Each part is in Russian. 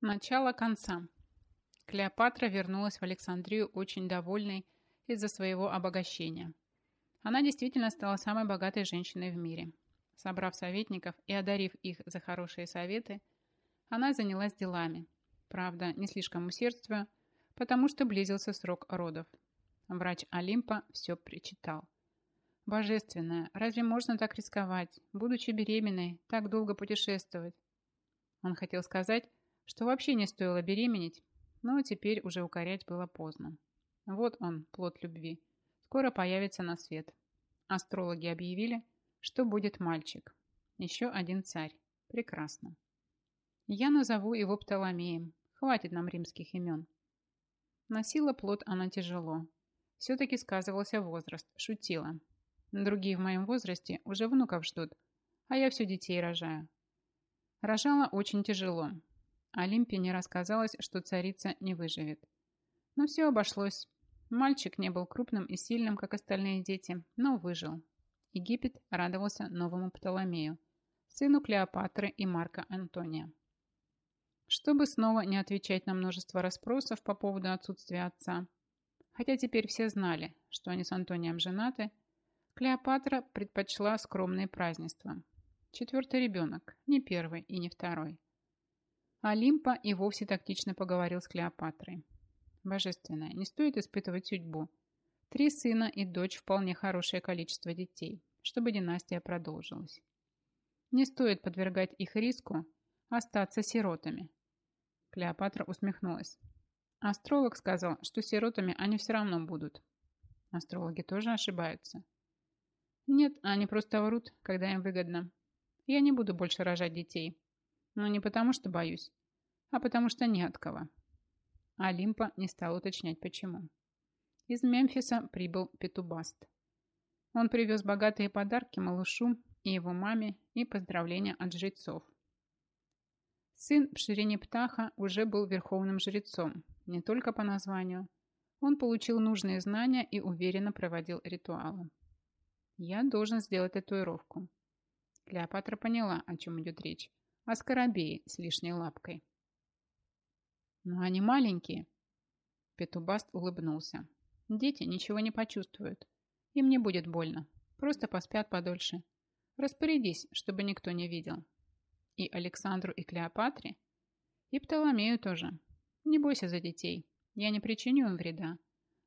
Начало конца. Клеопатра вернулась в Александрию очень довольной из-за своего обогащения. Она действительно стала самой богатой женщиной в мире. Собрав советников и одарив их за хорошие советы, она занялась делами. Правда, не слишком усердствуя, потому что близился срок родов. Врач Олимпа все причитал. «Божественная, разве можно так рисковать, будучи беременной, так долго путешествовать?» Он хотел сказать, что вообще не стоило беременеть, но теперь уже укорять было поздно. Вот он, плод любви. Скоро появится на свет. Астрологи объявили, что будет мальчик. Еще один царь. Прекрасно. Я назову его Птоломеем. Хватит нам римских имен. Носила плод она тяжело. Все-таки сказывался возраст. Шутила. Другие в моем возрасте уже внуков ждут, а я все детей рожаю. Рожала очень тяжело, Олимпе не рассказалось, что царица не выживет. Но все обошлось. Мальчик не был крупным и сильным, как остальные дети, но выжил. Египет радовался новому Птоломею, сыну Клеопатры и Марка Антония. Чтобы снова не отвечать на множество расспросов по поводу отсутствия отца, хотя теперь все знали, что они с Антонием женаты, Клеопатра предпочла скромные празднества. Четвертый ребенок, не первый и не второй. Олимпа и вовсе тактично поговорил с Клеопатрой. Божественная, не стоит испытывать судьбу. Три сына и дочь вполне хорошее количество детей, чтобы династия продолжилась. Не стоит подвергать их риску остаться сиротами. Клеопатра усмехнулась. Астролог сказал, что сиротами они все равно будут. Астрологи тоже ошибаются. Нет, они просто врут, когда им выгодно. Я не буду больше рожать детей. Но не потому, что боюсь, а потому что не от кого. Олимпа не стал уточнять, почему. Из Мемфиса прибыл Петубаст. Он привез богатые подарки малышу и его маме и поздравления от жрецов. Сын Пширини Птаха уже был верховным жрецом, не только по названию. Он получил нужные знания и уверенно проводил ритуалы. Я должен сделать татуировку. Клеопатра поняла, о чем идет речь а скоробеи с лишней лапкой. Но они маленькие. Петубаст улыбнулся. Дети ничего не почувствуют. Им не будет больно. Просто поспят подольше. Распорядись, чтобы никто не видел. И Александру, и Клеопатре, и Птоломею тоже. Не бойся за детей. Я не причиню им вреда.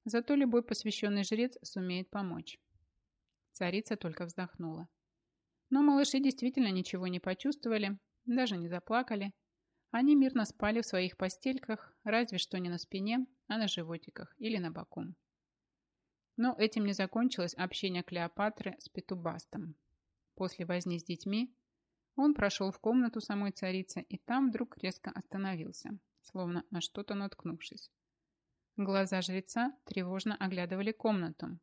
Зато любой посвященный жрец сумеет помочь. Царица только вздохнула. Но малыши действительно ничего не почувствовали даже не заплакали. Они мирно спали в своих постельках, разве что не на спине, а на животиках или на боку. Но этим не закончилось общение Клеопатры с Петубастом. После возни с детьми он прошел в комнату самой царицы и там вдруг резко остановился, словно на что-то наткнувшись. Глаза жреца тревожно оглядывали комнату,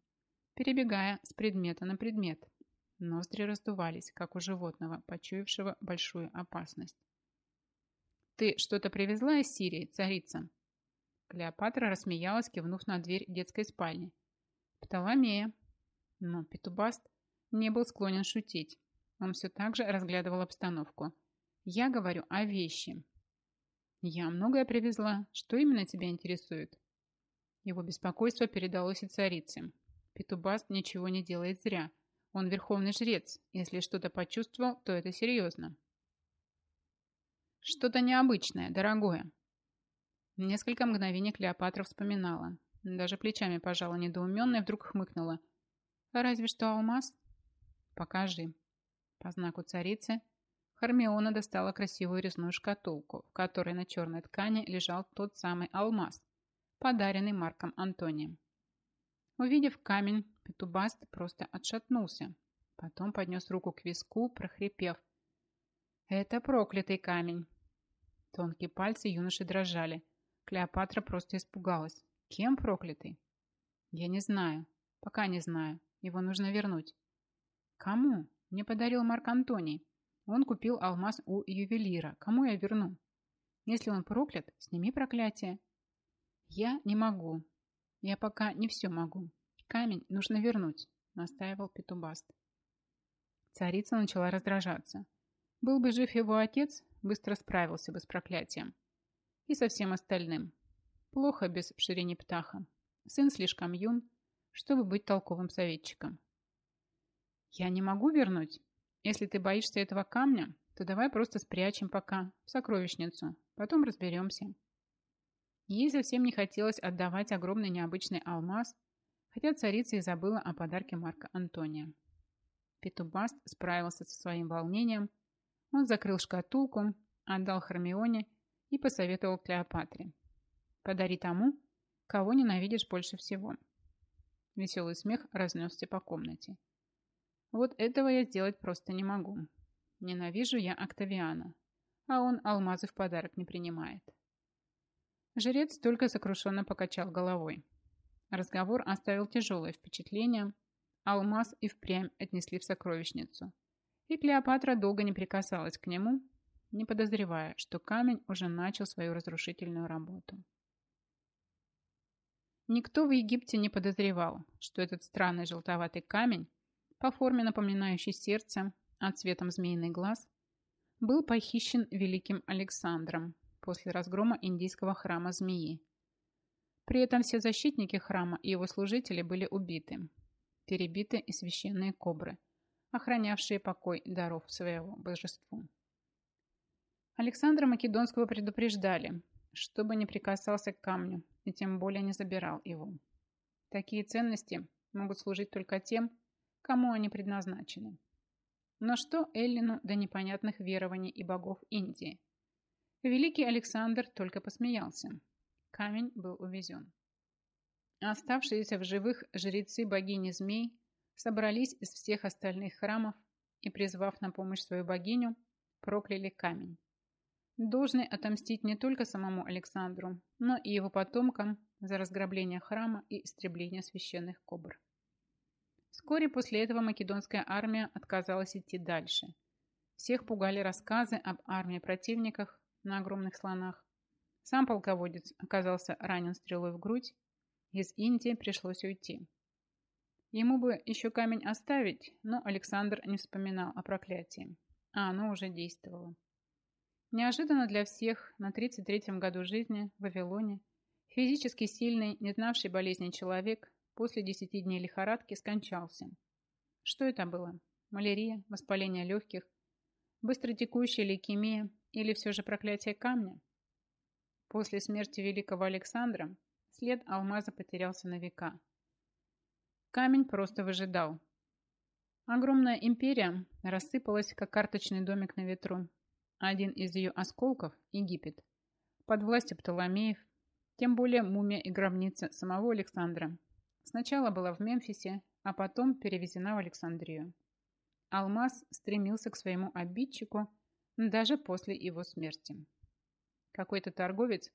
перебегая с предмета на предмет, Ноздри раздувались, как у животного, почуявшего большую опасность. «Ты что-то привезла из Сирии, царица?» Клеопатра рассмеялась, кивнув на дверь детской спальни. «Птоломея». Но Петубаст не был склонен шутить. Он все так же разглядывал обстановку. «Я говорю о вещи». «Я многое привезла. Что именно тебя интересует?» Его беспокойство передалось и царице. Петубаст ничего не делает зря. Он верховный жрец. Если что-то почувствовал, то это серьезно. Что-то необычное, дорогое. Несколько мгновений Клеопатра вспоминала. Даже плечами пожала недоуменно и вдруг хмыкнула. «Разве что алмаз?» «Покажи». По знаку царицы Хармиона достала красивую резную шкатулку, в которой на черной ткани лежал тот самый алмаз, подаренный Марком Антонием. Увидев камень, Петубаст просто отшатнулся. Потом поднес руку к виску, прохрипев. «Это проклятый камень!» Тонкие пальцы юноши дрожали. Клеопатра просто испугалась. «Кем проклятый?» «Я не знаю. Пока не знаю. Его нужно вернуть». «Кому?» Мне подарил Марк Антоний. Он купил алмаз у ювелира. Кому я верну? Если он проклят, сними проклятие. Я не могу. Я пока не все могу. Камень нужно вернуть, настаивал Петубаст. Царица начала раздражаться. Был бы жив его отец, быстро справился бы с проклятием. и со всем остальным. Плохо без пширини птаха. Сын слишком юн, чтобы быть толковым советчиком. Я не могу вернуть. Если ты боишься этого камня, то давай просто спрячем пока в сокровищницу. Потом разберемся. Ей совсем не хотелось отдавать огромный необычный алмаз, хотя царица и забыла о подарке Марка Антония. Петубаст справился со своим волнением. Он закрыл шкатулку, отдал Хармионе и посоветовал Клеопатре. «Подари тому, кого ненавидишь больше всего». Веселый смех разнесся по комнате. «Вот этого я сделать просто не могу. Ненавижу я Октавиана, а он алмазы в подарок не принимает». Жрец только сокрушенно покачал головой. Разговор оставил тяжелое впечатление. Алмаз и впрямь отнесли в сокровищницу. И Клеопатра долго не прикасалась к нему, не подозревая, что камень уже начал свою разрушительную работу. Никто в Египте не подозревал, что этот странный желтоватый камень, по форме напоминающий сердце, а цветом змеиный глаз, был похищен великим Александром после разгрома индийского храма змеи. При этом все защитники храма и его служители были убиты, перебиты и священные кобры, охранявшие покой даров своего божеству. Александра Македонского предупреждали, чтобы не прикасался к камню и тем более не забирал его. Такие ценности могут служить только тем, кому они предназначены. Но что Эллину до непонятных верований и богов Индии? Великий Александр только посмеялся. Камень был увезен. Оставшиеся в живых жрецы богини змей собрались из всех остальных храмов и, призвав на помощь свою богиню, прокляли камень должны отомстить не только самому Александру, но и его потомкам за разграбление храма и истребление священных кобр. Вскоре после этого македонская армия отказалась идти дальше. Всех пугали рассказы об армии противниках на огромных слонах. Сам полководец оказался ранен стрелой в грудь. Из Индии пришлось уйти. Ему бы еще камень оставить, но Александр не вспоминал о проклятии, а оно уже действовало. Неожиданно для всех на 33-м году жизни в Вавилоне физически сильный, не знавший болезни человек после 10 дней лихорадки скончался. Что это было? Малярия, воспаление легких, быстротекущая лейкемия или все же проклятие камня? После смерти великого Александра след алмаза потерялся на века. Камень просто выжидал. Огромная империя рассыпалась, как карточный домик на ветру, один из ее осколков – Египет. Под властью Птоломеев, тем более мумия и гробница самого Александра. Сначала была в Мемфисе, а потом перевезена в Александрию. Алмаз стремился к своему обидчику даже после его смерти. Какой-то торговец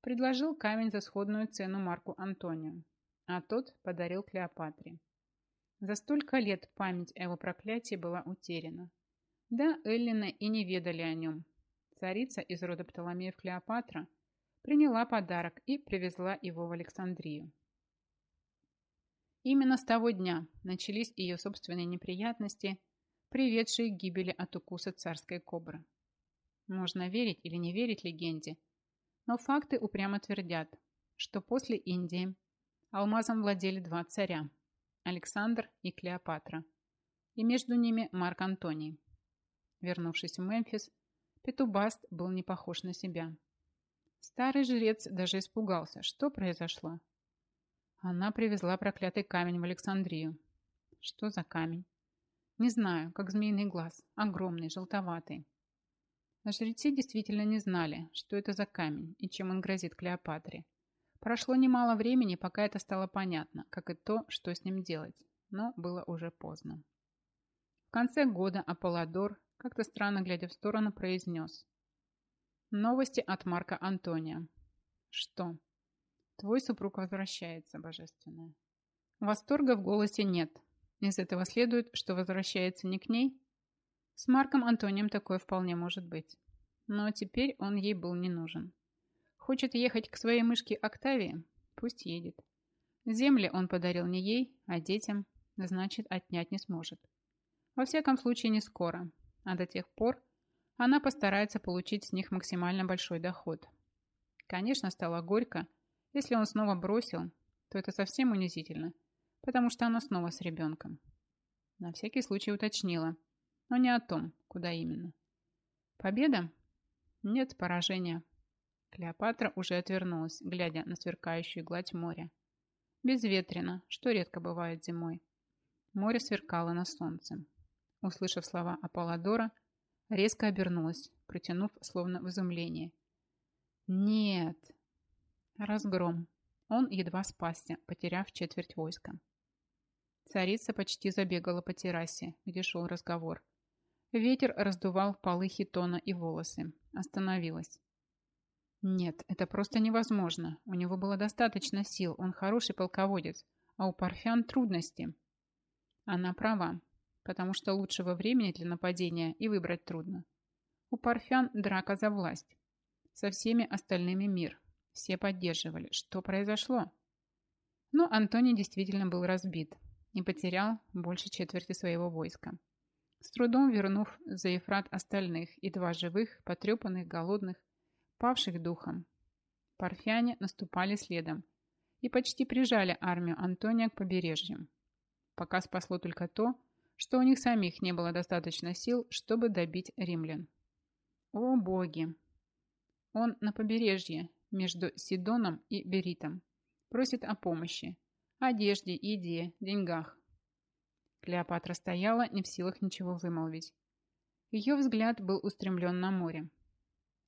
предложил камень за сходную цену Марку Антонию, а тот подарил Клеопатре. За столько лет память о его проклятии была утеряна. Да, Эллина и не ведали о нем. Царица из рода Птоломеев Клеопатра приняла подарок и привезла его в Александрию. Именно с того дня начались ее собственные неприятности, приведшие к гибели от укуса царской кобры. Можно верить или не верить легенде, но факты упрямо твердят, что после Индии алмазом владели два царя – Александр и Клеопатра, и между ними Марк Антоний. Вернувшись в Мемфис, Петубаст был не похож на себя. Старый жрец даже испугался. Что произошло? Она привезла проклятый камень в Александрию. Что за камень? Не знаю, как змеиный глаз. Огромный, желтоватый. Жрецы действительно не знали, что это за камень и чем он грозит Клеопатре. Прошло немало времени, пока это стало понятно, как и то, что с ним делать, но было уже поздно. В конце года Аполлодор как-то странно глядя в сторону, произнес. Новости от Марка Антония. Что? Твой супруг возвращается, божественная. Восторга в голосе нет. Из этого следует, что возвращается не к ней. С Марком Антонием такое вполне может быть. Но теперь он ей был не нужен. Хочет ехать к своей мышке Октавии? Пусть едет. Земли он подарил не ей, а детям, значит, отнять не сможет. Во всяком случае, не скоро, а до тех пор она постарается получить с них максимально большой доход. Конечно, стало горько. Если он снова бросил, то это совсем унизительно, потому что она снова с ребенком. На всякий случай уточнила, но не о том, куда именно. Победа? Нет, поражения. Клеопатра уже отвернулась, глядя на сверкающую гладь моря. Безветренно, что редко бывает зимой. Море сверкало на солнце. Услышав слова Аполлодора, резко обернулась, протянув словно в изумлении. «Нет!» Разгром. Он едва спасся, потеряв четверть войска. Царица почти забегала по террасе, где шел разговор. Ветер раздувал полы хитона и волосы. Остановилась. Нет, это просто невозможно. У него было достаточно сил, он хороший полководец, а у Парфян трудности. Она права, потому что лучшего времени для нападения и выбрать трудно. У Парфян драка за власть. Со всеми остальными мир. Все поддерживали. Что произошло? Но Антоний действительно был разбит и потерял больше четверти своего войска. С трудом вернув за Ефрат остальных, и два живых, потрепанных, голодных, павших духом. Парфяне наступали следом и почти прижали армию Антония к побережью. Пока спасло только то, что у них самих не было достаточно сил, чтобы добить римлян. О боги! Он на побережье, между Сидоном и Беритом. Просит о помощи, одежде, еде, деньгах. Клеопатра стояла, не в силах ничего вымолвить. Ее взгляд был устремлен на море.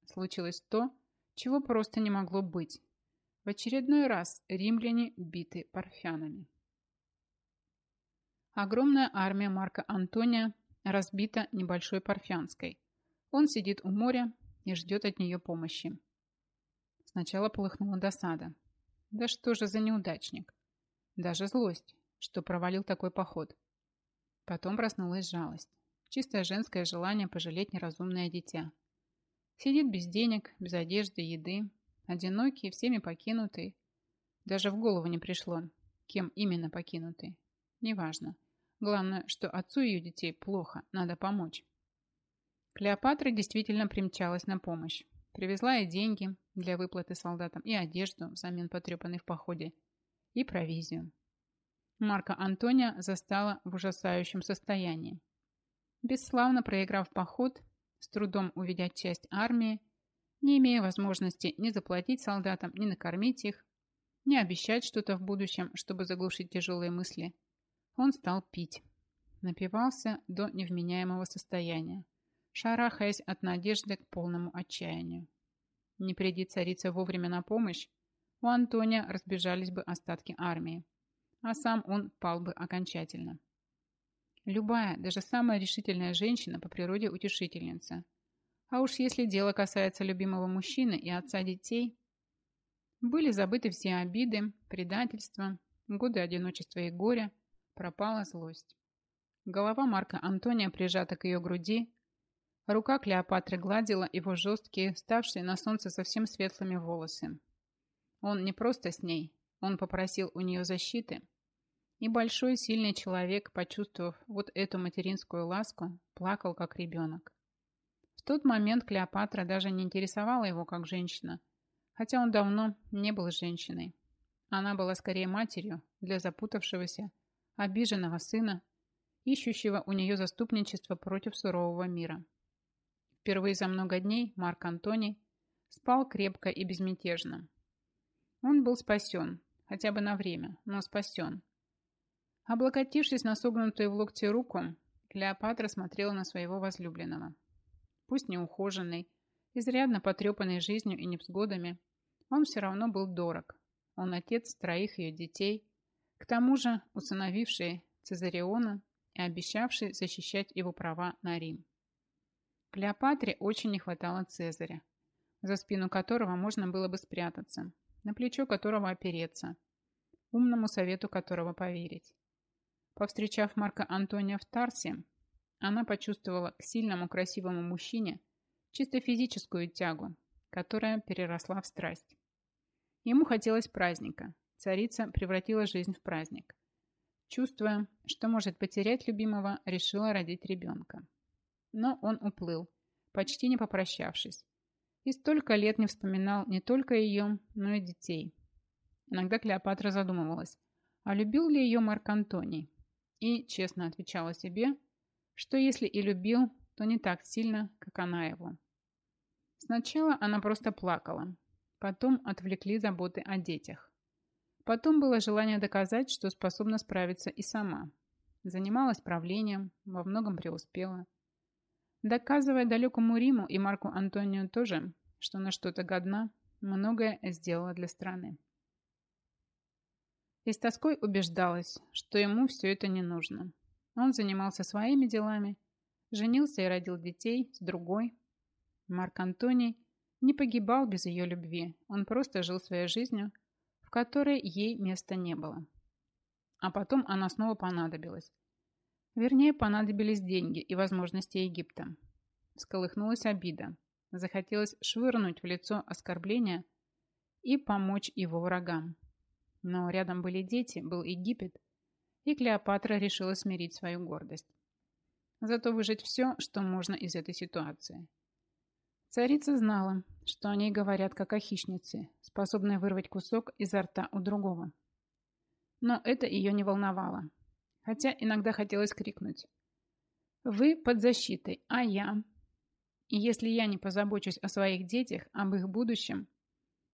Случилось то, чего просто не могло быть. В очередной раз римляне биты парфянами. Огромная армия Марка Антония разбита небольшой парфянской. Он сидит у моря и ждет от нее помощи. Сначала полыхнула досада. Да что же за неудачник? Даже злость, что провалил такой поход. Потом проснулась жалость. Чистое женское желание пожалеть неразумное дитя. Сидит без денег, без одежды, еды, одинокий, всеми покинутый. Даже в голову не пришло, кем именно покинутый. Неважно. Главное, что отцу ее детей плохо, надо помочь. Клеопатра действительно примчалась на помощь. Привезла и деньги для выплаты солдатам, и одежду, взамен потрепанной в походе, и провизию. Марка Антония застала в ужасающем состоянии. Бесславно проиграв поход, с трудом уведя часть армии, не имея возможности ни заплатить солдатам, ни накормить их, ни обещать что-то в будущем, чтобы заглушить тяжелые мысли – он стал пить. Напивался до невменяемого состояния, шарахаясь от надежды к полному отчаянию. Не приди царица вовремя на помощь, у Антония разбежались бы остатки армии, а сам он пал бы окончательно. Любая, даже самая решительная женщина по природе утешительница. А уж если дело касается любимого мужчины и отца детей, были забыты все обиды, предательства, годы одиночества и горя – Пропала злость. Голова Марка Антония прижата к ее груди. Рука Клеопатры гладила его жесткие, ставшие на солнце совсем светлыми волосы. Он не просто с ней, он попросил у нее защиты. И большой сильный человек, почувствовав вот эту материнскую ласку, плакал как ребенок. В тот момент Клеопатра даже не интересовала его как женщина, хотя он давно не был женщиной. Она была скорее матерью для запутавшегося, обиженного сына, ищущего у нее заступничество против сурового мира. Впервые за много дней Марк Антоний спал крепко и безмятежно. Он был спасен, хотя бы на время, но спасен. Облокотившись на согнутую в локте руку, Клеопатра смотрела на своего возлюбленного. Пусть неухоженный, изрядно потрепанный жизнью и невзгодами, он все равно был дорог. Он отец троих ее детей – к тому же усыновивший Цезариона и обещавший защищать его права на Рим. Клеопатре очень не хватало Цезаря, за спину которого можно было бы спрятаться, на плечо которого опереться, умному совету которого поверить. Повстречав Марка Антония в Тарсе, она почувствовала к сильному красивому мужчине чисто физическую тягу, которая переросла в страсть. Ему хотелось праздника, Царица превратила жизнь в праздник. Чувствуя, что может потерять любимого, решила родить ребенка. Но он уплыл, почти не попрощавшись. И столько лет не вспоминал не только ее, но и детей. Иногда Клеопатра задумывалась, а любил ли ее Марк Антоний? И честно отвечала себе, что если и любил, то не так сильно, как она его. Сначала она просто плакала, потом отвлекли заботы о детях. Потом было желание доказать, что способна справиться и сама. Занималась правлением, во многом преуспела. Доказывая далекому Риму и Марку Антонию тоже, что на что-то годна, многое сделала для страны. И с тоской убеждалась, что ему все это не нужно. Он занимался своими делами, женился и родил детей с другой. Марк Антоний не погибал без ее любви, он просто жил своей жизнью, в которой ей места не было. А потом она снова понадобилась. Вернее, понадобились деньги и возможности Египта. Сколыхнулась обида. Захотелось швырнуть в лицо оскорбления и помочь его врагам. Но рядом были дети, был Египет, и Клеопатра решила смирить свою гордость. Зато выжить все, что можно из этой ситуации. Царица знала, что о ней говорят как о хищнице, способной вырвать кусок изо рта у другого. Но это ее не волновало. Хотя иногда хотелось крикнуть. «Вы под защитой, а я...» И если я не позабочусь о своих детях, об их будущем,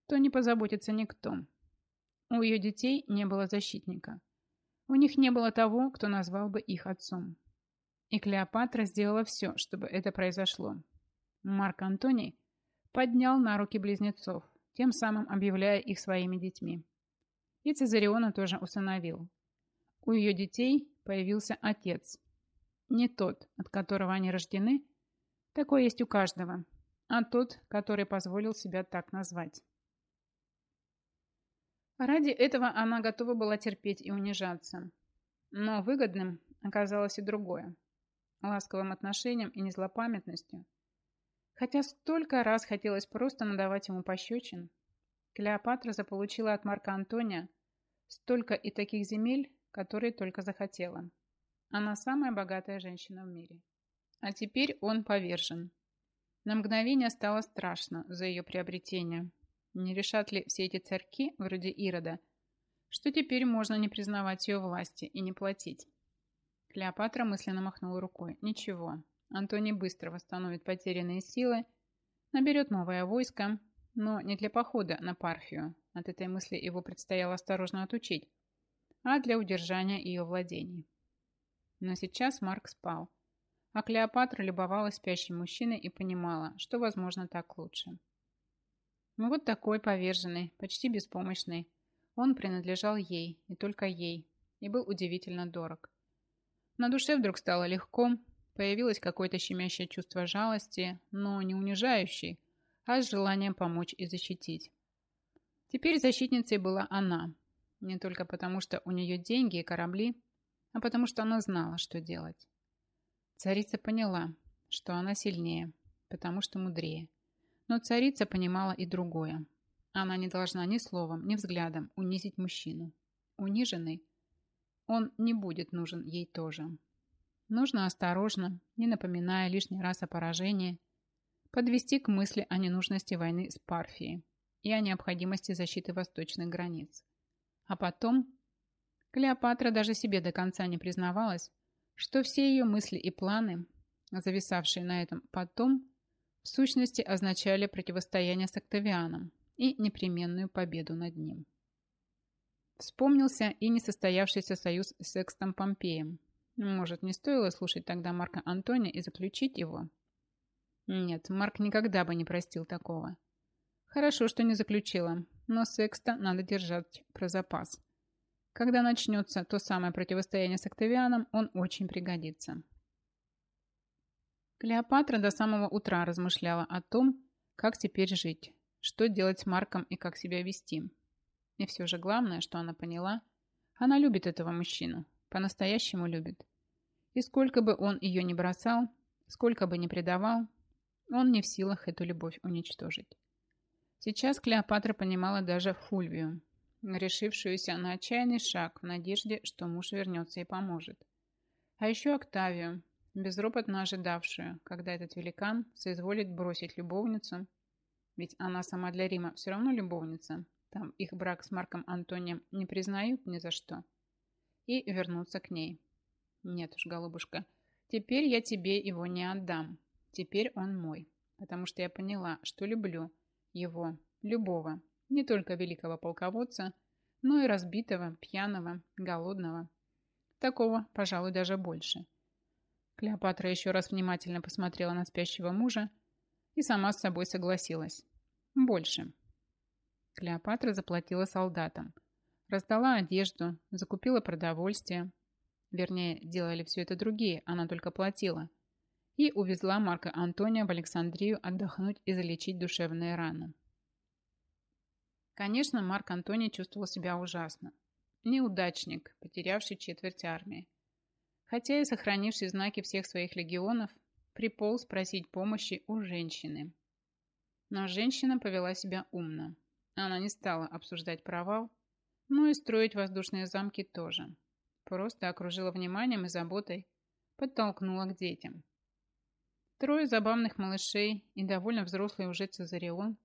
то не позаботится никто. У ее детей не было защитника. У них не было того, кто назвал бы их отцом. И Клеопатра сделала все, чтобы это произошло. Марк Антоний поднял на руки близнецов, тем самым объявляя их своими детьми. И Цезариона тоже усыновил. У ее детей появился отец. Не тот, от которого они рождены, такой есть у каждого, а тот, который позволил себя так назвать. Ради этого она готова была терпеть и унижаться. Но выгодным оказалось и другое. Ласковым отношением и незлопамятностью. Хотя столько раз хотелось просто надавать ему пощечин, Клеопатра заполучила от Марка Антония столько и таких земель, которые только захотела. Она самая богатая женщина в мире. А теперь он повержен. На мгновение стало страшно за ее приобретение – не решат ли все эти царьки, вроде Ирода, что теперь можно не признавать ее власти и не платить? Клеопатра мысленно махнула рукой. Ничего, Антоний быстро восстановит потерянные силы, наберет новое войско, но не для похода на Парфию. От этой мысли его предстояло осторожно отучить, а для удержания ее владений. Но сейчас Марк спал, а Клеопатра любовалась спящим мужчиной и понимала, что, возможно, так лучше. Ну вот такой поверженный, почти беспомощный. Он принадлежал ей, и только ей, и был удивительно дорог. На душе вдруг стало легко, появилось какое-то щемящее чувство жалости, но не унижающей, а с желанием помочь и защитить. Теперь защитницей была она, не только потому, что у нее деньги и корабли, а потому что она знала, что делать. Царица поняла, что она сильнее, потому что мудрее. Но царица понимала и другое. Она не должна ни словом, ни взглядом унизить мужчину. Униженный, он не будет нужен ей тоже. Нужно осторожно, не напоминая лишний раз о поражении, подвести к мысли о ненужности войны с Парфией и о необходимости защиты восточных границ. А потом Клеопатра даже себе до конца не признавалась, что все ее мысли и планы, зависавшие на этом потом, в сущности означали противостояние с Октавианом и непременную победу над ним. Вспомнился и несостоявшийся союз с Экстом Помпеем. Может, не стоило слушать тогда Марка Антония и заключить его? Нет, Марк никогда бы не простил такого. Хорошо, что не заключила, но Секста надо держать про запас. Когда начнется то самое противостояние с Октавианом, он очень пригодится. Клеопатра до самого утра размышляла о том, как теперь жить, что делать с Марком и как себя вести. И все же главное, что она поняла, она любит этого мужчину, по-настоящему любит. И сколько бы он ее не бросал, сколько бы не предавал, он не в силах эту любовь уничтожить. Сейчас Клеопатра понимала даже Фульвию, решившуюся на отчаянный шаг в надежде, что муж вернется и поможет. А еще Октавию, безропотно ожидавшую, когда этот великан соизволит бросить любовницу Ведь она сама для Рима все равно любовница. Там их брак с Марком Антонием не признают ни за что. И вернуться к ней. Нет уж, голубушка, теперь я тебе его не отдам. Теперь он мой. Потому что я поняла, что люблю его, любого, не только великого полководца, но и разбитого, пьяного, голодного. Такого, пожалуй, даже больше. Клеопатра еще раз внимательно посмотрела на спящего мужа и сама с собой согласилась. Больше. Клеопатра заплатила солдатам, раздала одежду, закупила продовольствие. Вернее, делали все это другие, она только платила. И увезла Марка Антония в Александрию отдохнуть и залечить душевные раны. Конечно, Марк Антоний чувствовал себя ужасно. Неудачник, потерявший четверть армии. Хотя и сохранивший знаки всех своих легионов, приполз просить помощи у женщины. Но женщина повела себя умно. Она не стала обсуждать провал, но и строить воздушные замки тоже. Просто окружила вниманием и заботой, подтолкнула к детям. Трое забавных малышей и довольно взрослый уже Цезарион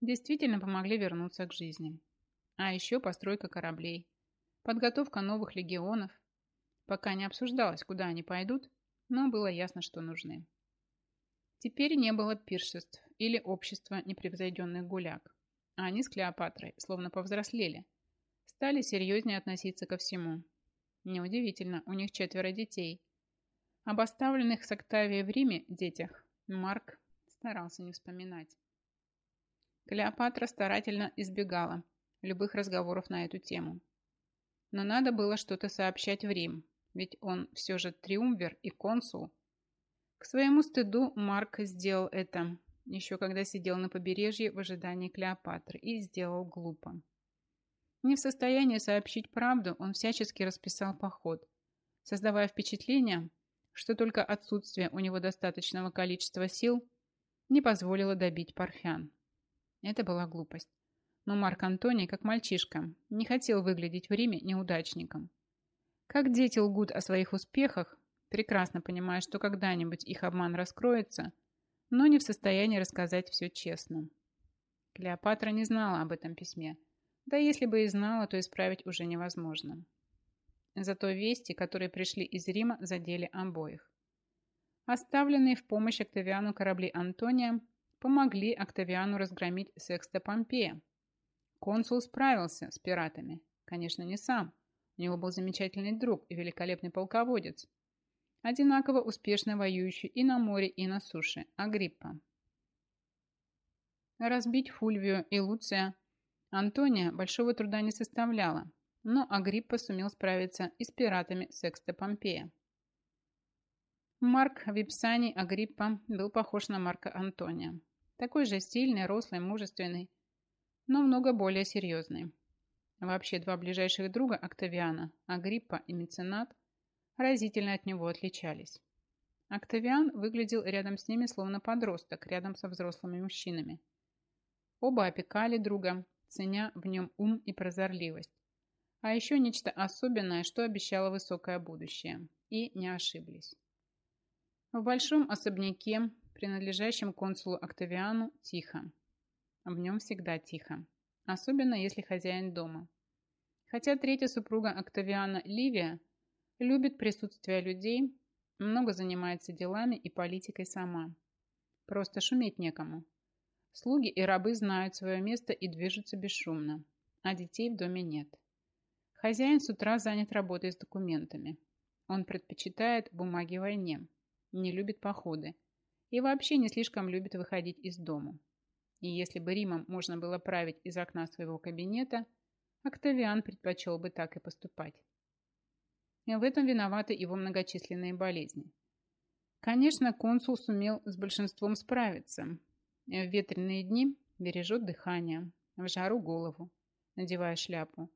действительно помогли вернуться к жизни. А еще постройка кораблей, подготовка новых легионов. Пока не обсуждалось, куда они пойдут, но было ясно, что нужны. Теперь не было пиршеств или общества непревзойденных гуляк. А они с Клеопатрой словно повзрослели. Стали серьезнее относиться ко всему. Неудивительно, у них четверо детей. Об оставленных с Октавией в Риме детях Марк старался не вспоминать. Клеопатра старательно избегала любых разговоров на эту тему. Но надо было что-то сообщать в Рим, ведь он все же триумвер и консул. К своему стыду Марк сделал это, еще когда сидел на побережье в ожидании Клеопатры, и сделал глупо. Не в состоянии сообщить правду, он всячески расписал поход, создавая впечатление, что только отсутствие у него достаточного количества сил не позволило добить парфян. Это была глупость. Но Марк Антоний, как мальчишка, не хотел выглядеть в Риме неудачником. Как дети лгут о своих успехах, прекрасно понимая, что когда-нибудь их обман раскроется, но не в состоянии рассказать все честно. Клеопатра не знала об этом письме. Да если бы и знала, то исправить уже невозможно. Зато вести, которые пришли из Рима, задели обоих. Оставленные в помощь Октавиану корабли Антония помогли Октавиану разгромить Секста Помпея. Консул справился с пиратами. Конечно, не сам. У него был замечательный друг и великолепный полководец. Одинаково успешно воюющий и на море, и на суше. Агриппа. Разбить Фульвию и Луция Антония большого труда не составляло, но Агриппа сумел справиться и с пиратами Секста Помпея. Марк Випсаний Агриппа был похож на Марка Антония. Такой же сильный, рослый, мужественный, но много более серьезный. Вообще два ближайших друга Октавиана, Агриппа и Меценат, разительно от него отличались. Октавиан выглядел рядом с ними словно подросток, рядом со взрослыми мужчинами. Оба опекали друга, ценя в нем ум и прозорливость. А еще нечто особенное, что обещало высокое будущее. И не ошиблись. В большом особняке принадлежащем консулу Октавиану, тихо. В нем всегда тихо, особенно если хозяин дома. Хотя третья супруга Октавиана, Ливия, любит присутствие людей, много занимается делами и политикой сама. Просто шуметь некому. Слуги и рабы знают свое место и движутся бесшумно, а детей в доме нет. Хозяин с утра занят работой с документами. Он предпочитает бумаги войне, не любит походы и вообще не слишком любит выходить из дома. И если бы Римом можно было править из окна своего кабинета, Октавиан предпочел бы так и поступать. И в этом виноваты его многочисленные болезни. Конечно, консул сумел с большинством справиться. В ветреные дни бережет дыхание, в жару голову, надевая шляпу.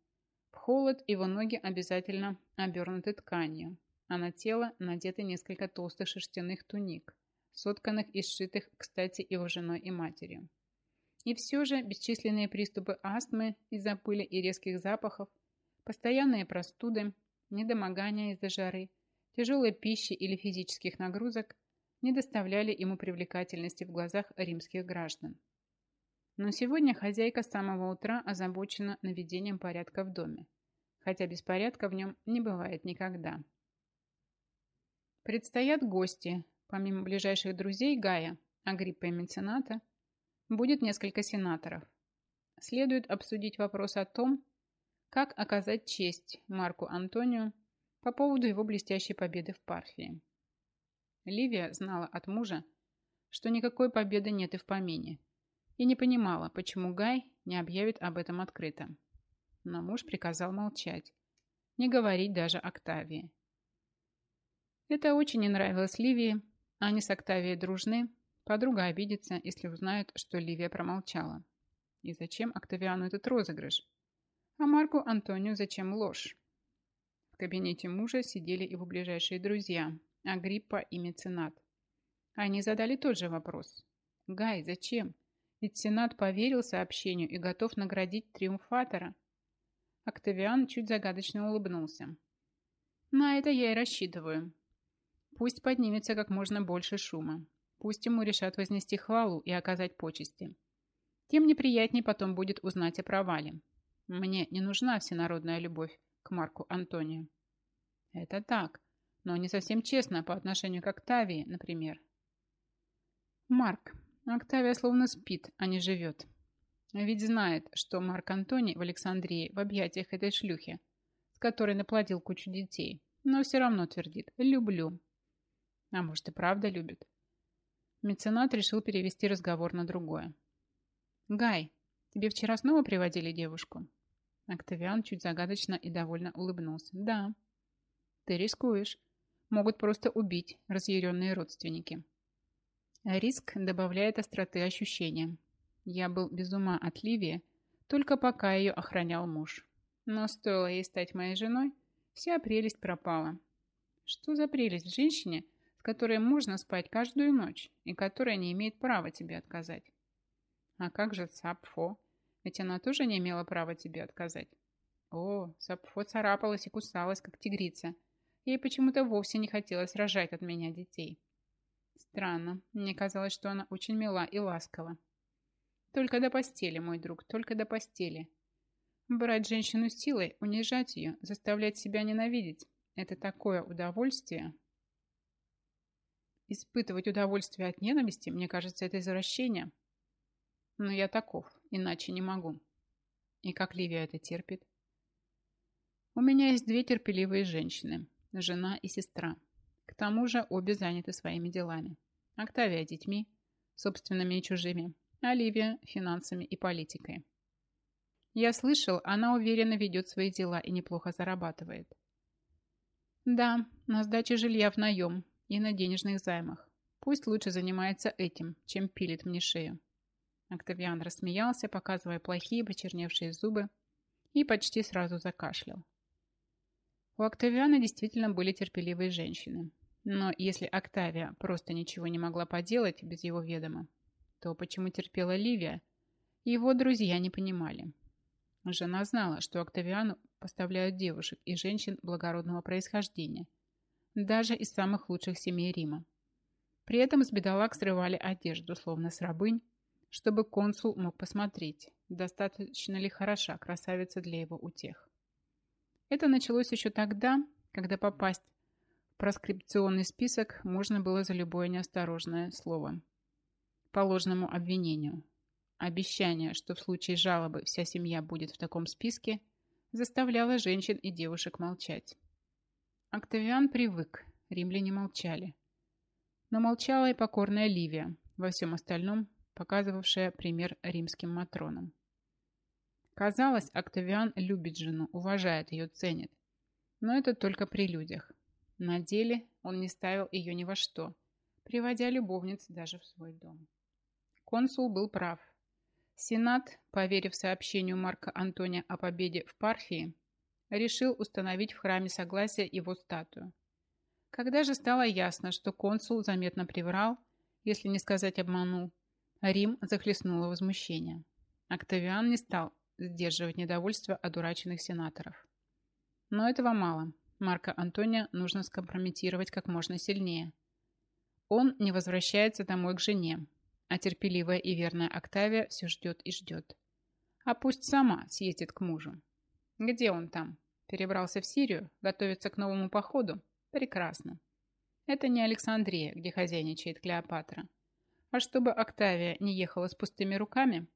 В холод его ноги обязательно обернуты тканью, а на тело надеты несколько толстых шерстяных туник – сотканных и сшитых, кстати, его женой и матерью. И все же бесчисленные приступы астмы из-за пыли и резких запахов, постоянные простуды, недомогания из-за жары, тяжелой пищи или физических нагрузок не доставляли ему привлекательности в глазах римских граждан. Но сегодня хозяйка с самого утра озабочена наведением порядка в доме, хотя беспорядка в нем не бывает никогда. Предстоят гости, помимо ближайших друзей Гая, Агриппа и Мецената, будет несколько сенаторов. Следует обсудить вопрос о том, как оказать честь Марку Антонию по поводу его блестящей победы в Парфии. Ливия знала от мужа, что никакой победы нет и в помине, и не понимала, почему Гай не объявит об этом открыто. Но муж приказал молчать, не говорить даже Октавии. Это очень не нравилось Ливии, они с Октавией дружны, подруга обидится, если узнает, что Ливия промолчала. И зачем Октавиану этот розыгрыш? А Марку Антонию зачем ложь? В кабинете мужа сидели его ближайшие друзья, Агриппа и Меценат. Они задали тот же вопрос. «Гай, зачем? Ведь Сенат поверил сообщению и готов наградить триумфатора. Октавиан чуть загадочно улыбнулся. На это я и рассчитываю. Пусть поднимется как можно больше шума. Пусть ему решат вознести хвалу и оказать почести. Тем неприятнее потом будет узнать о провале. Мне не нужна всенародная любовь к Марку Антонию. Это так, но не совсем честно по отношению к Октавии, например. Марк, Октавия словно спит, а не живет. Ведь знает, что Марк Антоний в Александрии в объятиях этой шлюхи, с которой наплодил кучу детей, но все равно твердит «люблю». А может и правда любит. Меценат решил перевести разговор на другое. «Гай, тебе вчера снова приводили девушку?» Октавиан чуть загадочно и довольно улыбнулся. «Да». «Ты рискуешь. Могут просто убить разъяренные родственники». Риск добавляет остроты ощущения. Я был без ума от Ливии, только пока ее охранял муж. Но стоило ей стать моей женой, вся прелесть пропала. Что за прелесть в женщине, с которой можно спать каждую ночь и которая не имеет права тебе отказать? А как же Сапфо? Ведь она тоже не имела права тебе отказать. О, Сапфо царапалась и кусалась, как тигрица. Ей почему-то вовсе не хотелось рожать от меня детей. Странно. Мне казалось, что она очень мила и ласкова. Только до постели, мой друг, только до постели. Брать женщину силой, унижать ее, заставлять себя ненавидеть – это такое удовольствие. Испытывать удовольствие от ненависти, мне кажется, это извращение. Но я таков, иначе не могу. И как Ливия это терпит? У меня есть две терпеливые женщины, жена и сестра. Тому же обе заняты своими делами. Октавия детьми, собственными и чужими, Оливия финансами и политикой. Я слышал, она уверенно ведет свои дела и неплохо зарабатывает. Да, на сдаче жилья в наем и на денежных займах. Пусть лучше занимается этим, чем пилит мне шею. Октавиан рассмеялся, показывая плохие почерневшие зубы, и почти сразу закашлял. У Октавиана действительно были терпеливые женщины. Но если Октавия просто ничего не могла поделать без его ведома, то почему терпела Ливия, его друзья не понимали. Жена знала, что Октавиану поставляют девушек и женщин благородного происхождения, даже из самых лучших семей Рима. При этом с бедолаг срывали одежду, словно с рабынь, чтобы консул мог посмотреть, достаточно ли хороша красавица для его утех. Это началось еще тогда, когда попасть проскрипционный список можно было за любое неосторожное слово. По ложному обвинению. Обещание, что в случае жалобы вся семья будет в таком списке, заставляло женщин и девушек молчать. Октавиан привык, римляне молчали. Но молчала и покорная Ливия, во всем остальном показывавшая пример римским матронам. Казалось, Октавиан любит жену, уважает ее, ценит. Но это только при людях. На деле он не ставил ее ни во что, приводя любовниц даже в свой дом. Консул был прав. Сенат, поверив сообщению Марка Антония о победе в Парфии, решил установить в храме Согласия его статую. Когда же стало ясно, что консул заметно приврал, если не сказать обманул, Рим захлестнуло возмущение. Октавиан не стал сдерживать недовольство одураченных сенаторов. Но этого мало. Марка Антония нужно скомпрометировать как можно сильнее. Он не возвращается домой к жене, а терпеливая и верная Октавия все ждет и ждет. А пусть сама съездит к мужу. Где он там? Перебрался в Сирию, готовится к новому походу? Прекрасно. Это не Александрия, где хозяйничает Клеопатра. А чтобы Октавия не ехала с пустыми руками,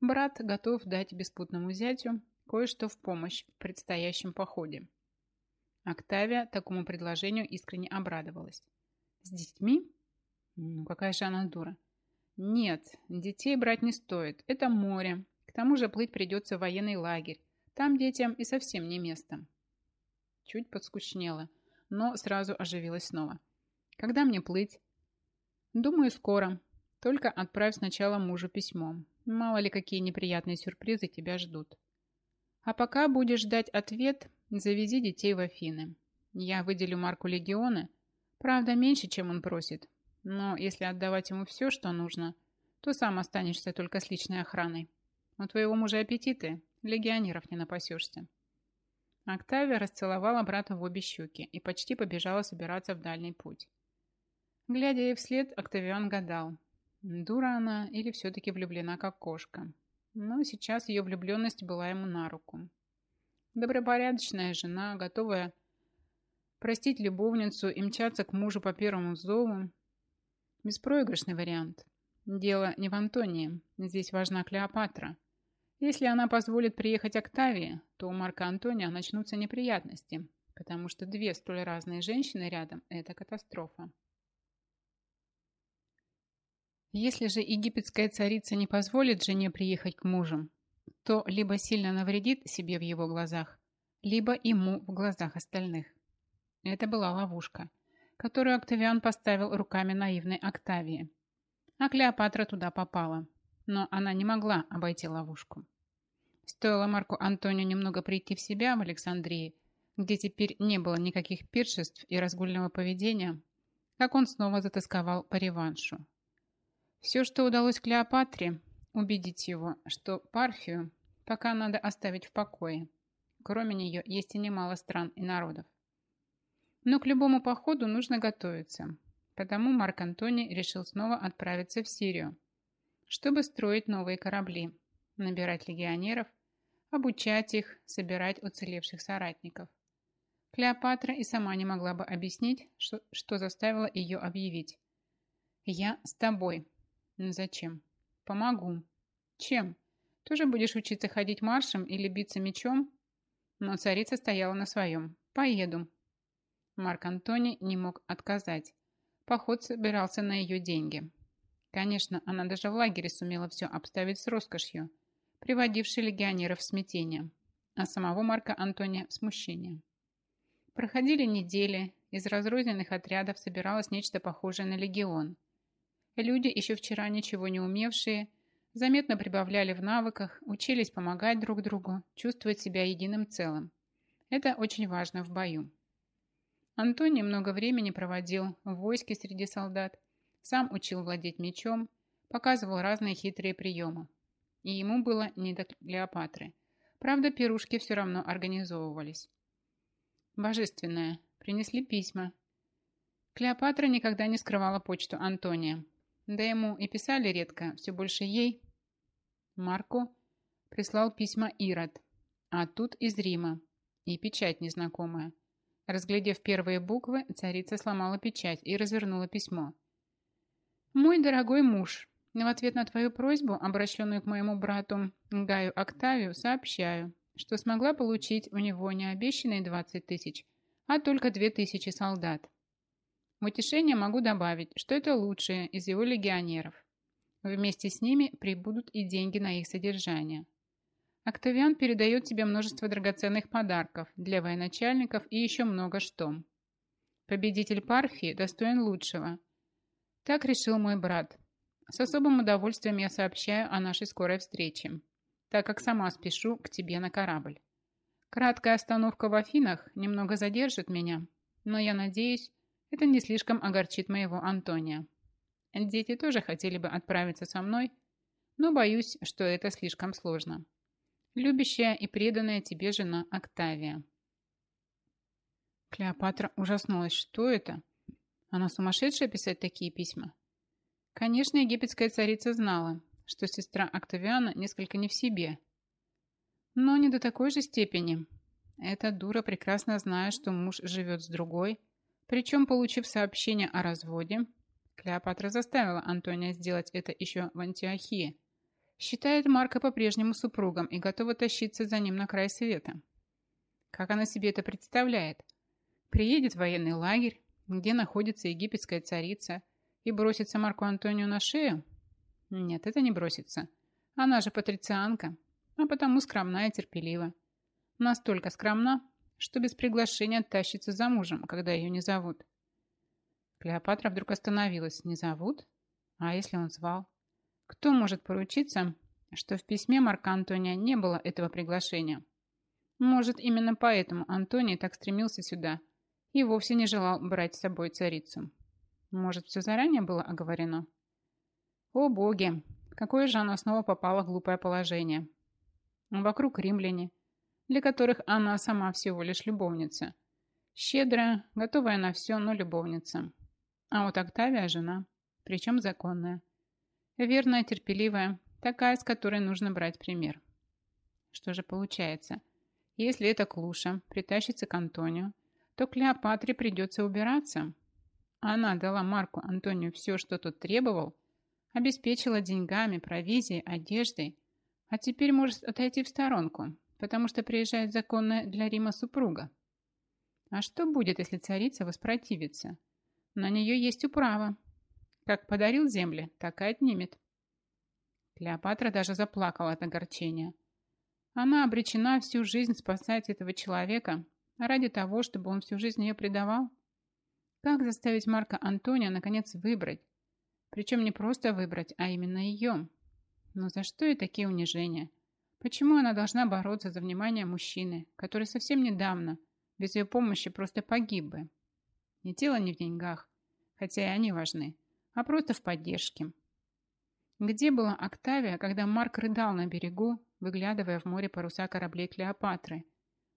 брат готов дать беспутному зятю кое-что в помощь в предстоящем походе. Октавия такому предложению искренне обрадовалась. С детьми? Ну, какая же она дура. Нет, детей брать не стоит. Это море. К тому же плыть придется в военный лагерь. Там детям и совсем не место. Чуть подскучнела, но сразу оживилась снова. Когда мне плыть? Думаю, скоро. Только отправь сначала мужу письмо. Мало ли какие неприятные сюрпризы тебя ждут. А пока будешь ждать ответ, завези детей в Афины. Я выделю Марку легионы. Правда, меньше, чем он просит. Но если отдавать ему все, что нужно, то сам останешься только с личной охраной. У твоего мужа аппетиты, легионеров не напасешься. Октавия расцеловала брата в обе щеки и почти побежала собираться в дальний путь. Глядя ей вслед, Октавиан гадал, дура она или все-таки влюблена как кошка. Но сейчас ее влюбленность была ему на руку. Добропорядочная жена, готовая простить любовницу и мчаться к мужу по первому зову. Беспроигрышный вариант. Дело не в Антонии, здесь важна Клеопатра. Если она позволит приехать Октавии, то у Марка Антония начнутся неприятности, потому что две столь разные женщины рядом – это катастрофа. Если же египетская царица не позволит жене приехать к мужу, то либо сильно навредит себе в его глазах, либо ему в глазах остальных. Это была ловушка, которую Октавиан поставил руками наивной Октавии. А Клеопатра туда попала, но она не могла обойти ловушку. Стоило Марку Антонию немного прийти в себя в Александрии, где теперь не было никаких пиршеств и разгульного поведения, как он снова затасковал по реваншу. Все, что удалось Клеопатре, убедить его, что Парфию пока надо оставить в покое. Кроме нее есть и немало стран и народов. Но к любому походу нужно готовиться, потому Марк Антоний решил снова отправиться в Сирию, чтобы строить новые корабли, набирать легионеров, обучать их, собирать уцелевших соратников. Клеопатра и сама не могла бы объяснить, что, что заставило ее объявить. «Я с тобой». «Ну зачем?» «Помогу». «Чем? Тоже будешь учиться ходить маршем или биться мечом?» Но царица стояла на своем. «Поеду». Марк Антоний не мог отказать. Поход собирался на ее деньги. Конечно, она даже в лагере сумела все обставить с роскошью – приводивший легионеров в смятение, а самого Марка Антония в смущение. Проходили недели, из разрозненных отрядов собиралось нечто похожее на легион. Люди, еще вчера ничего не умевшие, заметно прибавляли в навыках, учились помогать друг другу, чувствовать себя единым целым. Это очень важно в бою. Антоний много времени проводил в войске среди солдат, сам учил владеть мечом, показывал разные хитрые приемы и ему было не до Клеопатры. Правда, пирушки все равно организовывались. Божественное. Принесли письма. Клеопатра никогда не скрывала почту Антония. Да ему и писали редко, все больше ей. Марко прислал письма Ирод, а тут из Рима. И печать незнакомая. Разглядев первые буквы, царица сломала печать и развернула письмо. «Мой дорогой муж, в ответ на твою просьбу, обращенную к моему брату Гаю Октавию, сообщаю, что смогла получить у него не обещанные 20 тысяч, а только 2 тысячи солдат. В утешение могу добавить, что это лучшие из его легионеров. Вместе с ними прибудут и деньги на их содержание. Октавиан передает тебе множество драгоценных подарков для военачальников и еще много что. Победитель Парфии достоин лучшего. Так решил мой брат, с особым удовольствием я сообщаю о нашей скорой встрече, так как сама спешу к тебе на корабль. Краткая остановка в Афинах немного задержит меня, но я надеюсь, это не слишком огорчит моего Антония. Дети тоже хотели бы отправиться со мной, но боюсь, что это слишком сложно. Любящая и преданная тебе жена Октавия. Клеопатра ужаснулась. Что это? Она сумасшедшая писать такие письма? Конечно, египетская царица знала, что сестра Октавиана несколько не в себе. Но не до такой же степени. Эта дура прекрасно зная, что муж живет с другой, причем, получив сообщение о разводе, Клеопатра заставила Антония сделать это еще в Антиохии. Считает Марка по-прежнему супругом и готова тащиться за ним на край света. Как она себе это представляет? Приедет в военный лагерь, где находится египетская царица, и бросится Марку Антонию на шею? Нет, это не бросится. Она же патрицианка, а потому скромна и терпелива. Настолько скромна, что без приглашения тащится за мужем, когда ее не зовут. Клеопатра вдруг остановилась. Не зовут? А если он звал? Кто может поручиться, что в письме Марка Антония не было этого приглашения? Может, именно поэтому Антоний так стремился сюда и вовсе не желал брать с собой царицу. Может, все заранее было оговорено? О боги! Какое же она снова попала в глупое положение. Вокруг римляне, для которых она сама всего лишь любовница. Щедрая, готовая на все, но любовница. А вот Октавия жена, причем законная. Верная, терпеливая, такая, с которой нужно брать пример. Что же получается? Если эта клуша притащится к Антонию, то Клеопатре придется убираться. Она дала Марку Антонию все, что тот требовал, обеспечила деньгами, провизией, одеждой, а теперь может отойти в сторонку, потому что приезжает законная для Рима супруга. А что будет, если царица воспротивится? На нее есть управа. Как подарил земли, так и отнимет. Клеопатра даже заплакала от огорчения. Она обречена всю жизнь спасать этого человека ради того, чтобы он всю жизнь ее предавал. Как заставить Марка Антония наконец выбрать? Причем не просто выбрать, а именно ее. Но за что и такие унижения? Почему она должна бороться за внимание мужчины, который совсем недавно, без ее помощи, просто погиб бы? Не дело не в деньгах, хотя и они важны, а просто в поддержке. Где была Октавия, когда Марк рыдал на берегу, выглядывая в море паруса кораблей Клеопатры,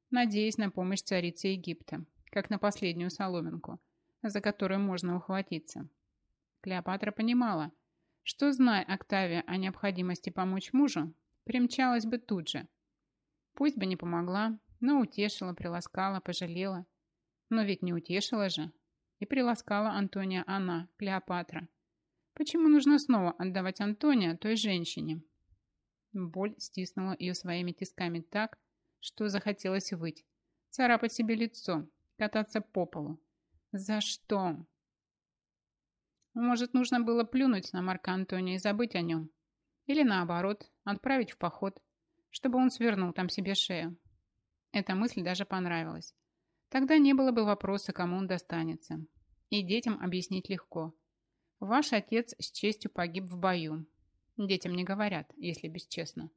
надеясь на помощь царицы Египта, как на последнюю соломинку – за которую можно ухватиться. Клеопатра понимала, что, зная Октавия о необходимости помочь мужу, примчалась бы тут же. Пусть бы не помогла, но утешила, приласкала, пожалела. Но ведь не утешила же. И приласкала Антония она, Клеопатра. Почему нужно снова отдавать Антония той женщине? Боль стиснула ее своими тисками так, что захотелось выть, царапать себе лицо, кататься по полу, за что? Может, нужно было плюнуть на Марка Антония и забыть о нем? Или наоборот, отправить в поход, чтобы он свернул там себе шею? Эта мысль даже понравилась. Тогда не было бы вопроса, кому он достанется. И детям объяснить легко. Ваш отец с честью погиб в бою. Детям не говорят, если бесчестно.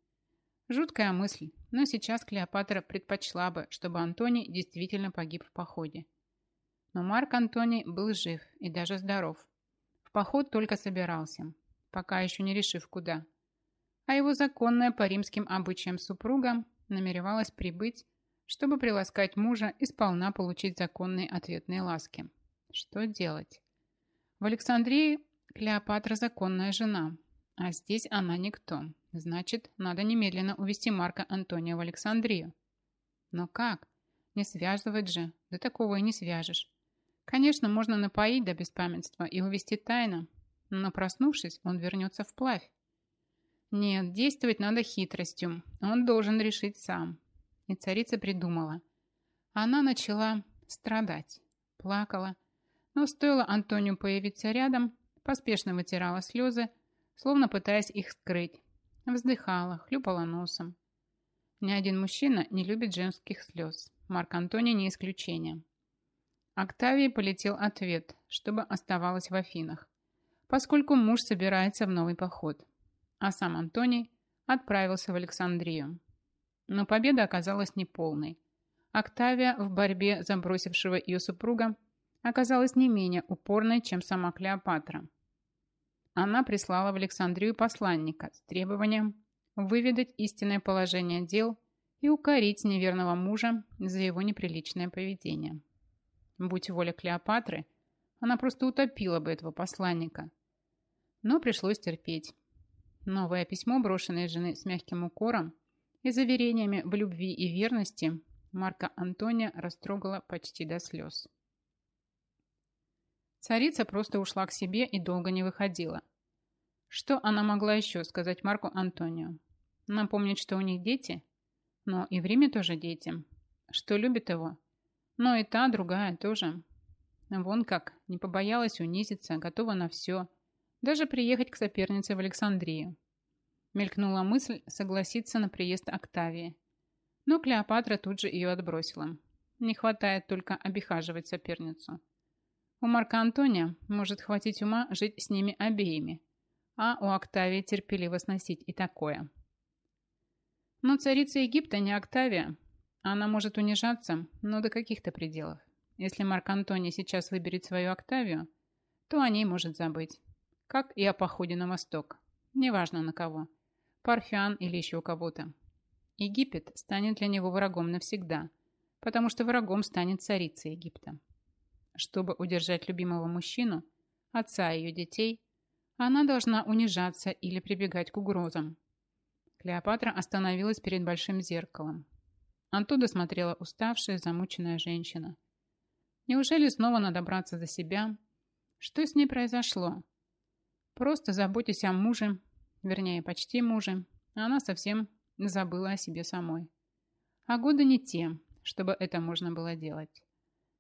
Жуткая мысль, но сейчас Клеопатра предпочла бы, чтобы Антоний действительно погиб в походе. Но Марк Антоний был жив и даже здоров. В поход только собирался, пока еще не решив куда. А его законная по римским обычаям супруга намеревалась прибыть, чтобы приласкать мужа и сполна получить законные ответные ласки. Что делать? В Александрии Клеопатра законная жена, а здесь она никто. Значит, надо немедленно увести Марка Антония в Александрию. Но как? Не связывать же, да такого и не свяжешь. Конечно, можно напоить до беспамятства и увести тайно, но проснувшись, он вернется вплавь. Нет, действовать надо хитростью. Он должен решить сам. И царица придумала. Она начала страдать, плакала, но стоило Антонию появиться рядом, поспешно вытирала слезы, словно пытаясь их скрыть. Вздыхала, хлюпала носом. Ни один мужчина не любит женских слез. Марк Антоний не исключение. Октавии полетел ответ, чтобы оставалась в Афинах, поскольку муж собирается в новый поход, а сам Антоний отправился в Александрию. Но победа оказалась неполной. Октавия в борьбе забросившего ее супруга оказалась не менее упорной, чем сама Клеопатра. Она прислала в Александрию посланника с требованием выведать истинное положение дел и укорить неверного мужа за его неприличное поведение. Будь воля Клеопатры, она просто утопила бы этого посланника. Но пришлось терпеть. Новое письмо, брошенное жены с мягким укором и заверениями в любви и верности, Марка Антония растрогала почти до слез. Царица просто ушла к себе и долго не выходила. Что она могла еще сказать Марку Антонио? Напомнить, что у них дети? Но и в Риме тоже дети. Что любит его? Но и та, другая тоже. Вон как, не побоялась унизиться, готова на все. Даже приехать к сопернице в Александрию. Мелькнула мысль согласиться на приезд Октавии. Но Клеопатра тут же ее отбросила. Не хватает только обихаживать соперницу. У Марка Антония может хватить ума жить с ними обеими, а у Октавии терпеливо сносить и такое. Но царица Египта не Октавия. Она может унижаться, но до каких-то пределов. Если Марк Антоний сейчас выберет свою Октавию, то о ней может забыть. Как и о походе на восток. Неважно на кого. Парфян или еще кого-то. Египет станет для него врагом навсегда, потому что врагом станет царица Египта. Чтобы удержать любимого мужчину, отца ее детей, она должна унижаться или прибегать к угрозам. Клеопатра остановилась перед большим зеркалом. Оттуда смотрела уставшая, замученная женщина – Неужели снова надо браться за себя? Что с ней произошло? Просто заботясь о муже, вернее, почти муже, она совсем забыла о себе самой. А годы не те, чтобы это можно было делать.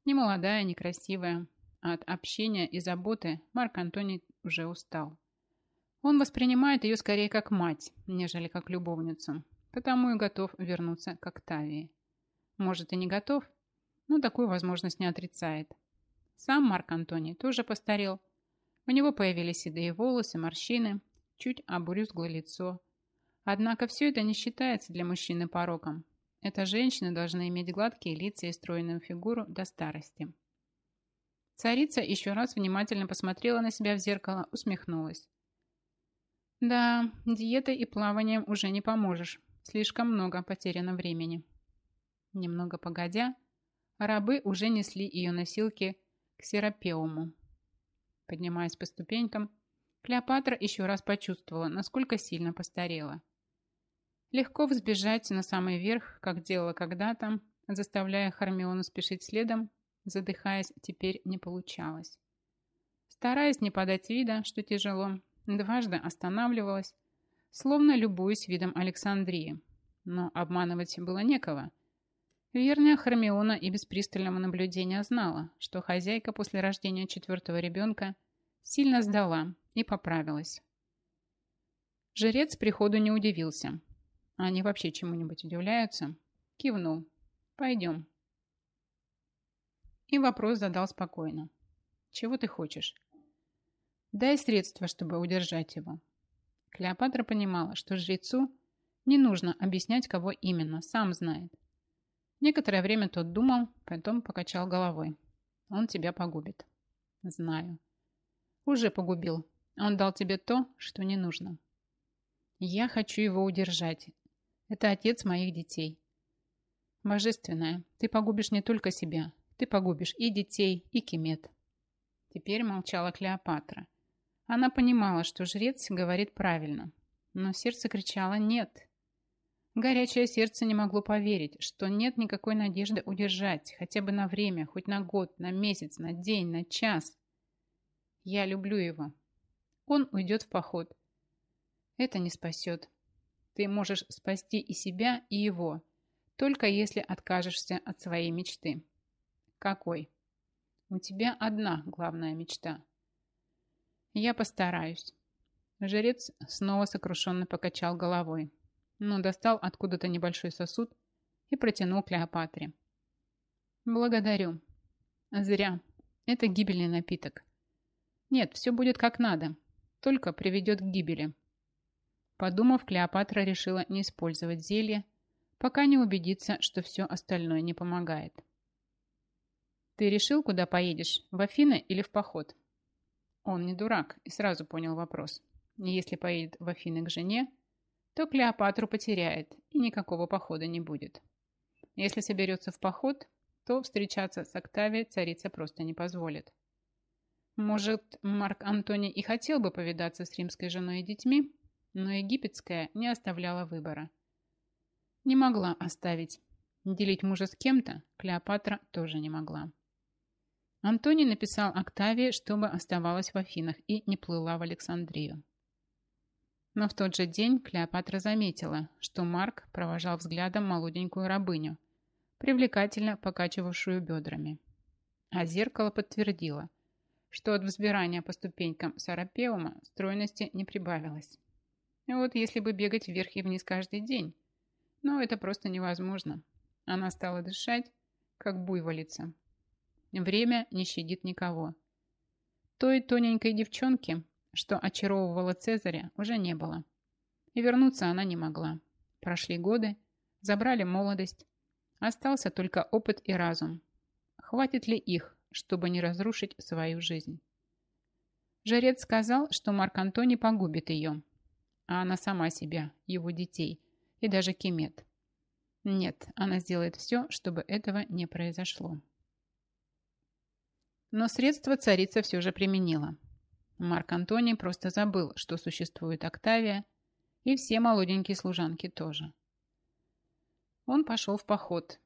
Не молодая, не красивая, а от общения и заботы Марк Антоний уже устал. Он воспринимает ее скорее как мать, нежели как любовницу, потому и готов вернуться к Октавии. Может и не готов, но такую возможность не отрицает. Сам Марк Антоний тоже постарел. У него появились седые волосы, морщины, чуть обрюзгло лицо. Однако все это не считается для мужчины пороком. Эта женщина должна иметь гладкие лица и стройную фигуру до старости. Царица еще раз внимательно посмотрела на себя в зеркало, усмехнулась. Да, диетой и плаванием уже не поможешь. Слишком много потеряно времени. Немного погодя, Рабы уже несли ее носилки к Серапеуму. Поднимаясь по ступенькам, Клеопатра еще раз почувствовала, насколько сильно постарела. Легко взбежать на самый верх, как делала когда-то, заставляя Хармиону спешить следом, задыхаясь, теперь не получалось. Стараясь не подать вида, что тяжело, дважды останавливалась, словно любуясь видом Александрии. Но обманывать было некого. Верная Хармиона и без пристального наблюдения знала, что хозяйка после рождения четвертого ребенка сильно сдала и поправилась. Жрец приходу не удивился. Они вообще чему-нибудь удивляются. Кивнул. «Пойдем». И вопрос задал спокойно. «Чего ты хочешь?» «Дай средства, чтобы удержать его». Клеопатра понимала, что жрецу не нужно объяснять, кого именно, сам знает. Некоторое время тот думал, потом покачал головой. Он тебя погубит. Знаю. Уже погубил. Он дал тебе то, что не нужно. Я хочу его удержать. Это отец моих детей. Божественная, ты погубишь не только себя. Ты погубишь и детей, и Кемет. Теперь молчала Клеопатра. Она понимала, что жрец говорит правильно. Но сердце кричало «нет». Горячее сердце не могло поверить, что нет никакой надежды удержать, хотя бы на время, хоть на год, на месяц, на день, на час. Я люблю его. Он уйдет в поход. Это не спасет. Ты можешь спасти и себя, и его, только если откажешься от своей мечты. Какой? У тебя одна главная мечта. Я постараюсь. Жрец снова сокрушенно покачал головой но достал откуда-то небольшой сосуд и протянул Клеопатре. «Благодарю. Зря. Это гибельный напиток. Нет, все будет как надо, только приведет к гибели». Подумав, Клеопатра решила не использовать зелье, пока не убедится, что все остальное не помогает. «Ты решил, куда поедешь? В Афины или в поход?» Он не дурак и сразу понял вопрос. Если поедет в Афины к жене, то Клеопатру потеряет и никакого похода не будет. Если соберется в поход, то встречаться с Октавией царица просто не позволит. Может, Марк Антоний и хотел бы повидаться с римской женой и детьми, но египетская не оставляла выбора. Не могла оставить. Делить мужа с кем-то Клеопатра тоже не могла. Антоний написал Октавии, чтобы оставалась в Афинах и не плыла в Александрию. Но в тот же день Клеопатра заметила, что Марк провожал взглядом молоденькую рабыню, привлекательно покачивавшую бедрами. А зеркало подтвердило, что от взбирания по ступенькам Сарапеума стройности не прибавилось. Вот если бы бегать вверх и вниз каждый день. Но это просто невозможно. Она стала дышать, как буйволица. Время не щадит никого. Той тоненькой девчонки, что очаровывала Цезаря, уже не было. И вернуться она не могла. Прошли годы, забрали молодость. Остался только опыт и разум. Хватит ли их, чтобы не разрушить свою жизнь? Жрец сказал, что Марк Антоний погубит ее, а она сама себя, его детей и даже Кемет. Нет, она сделает все, чтобы этого не произошло. Но средства царица все же применила. Марк Антоний просто забыл, что существует Октавия, и все молоденькие служанки тоже. Он пошел в поход.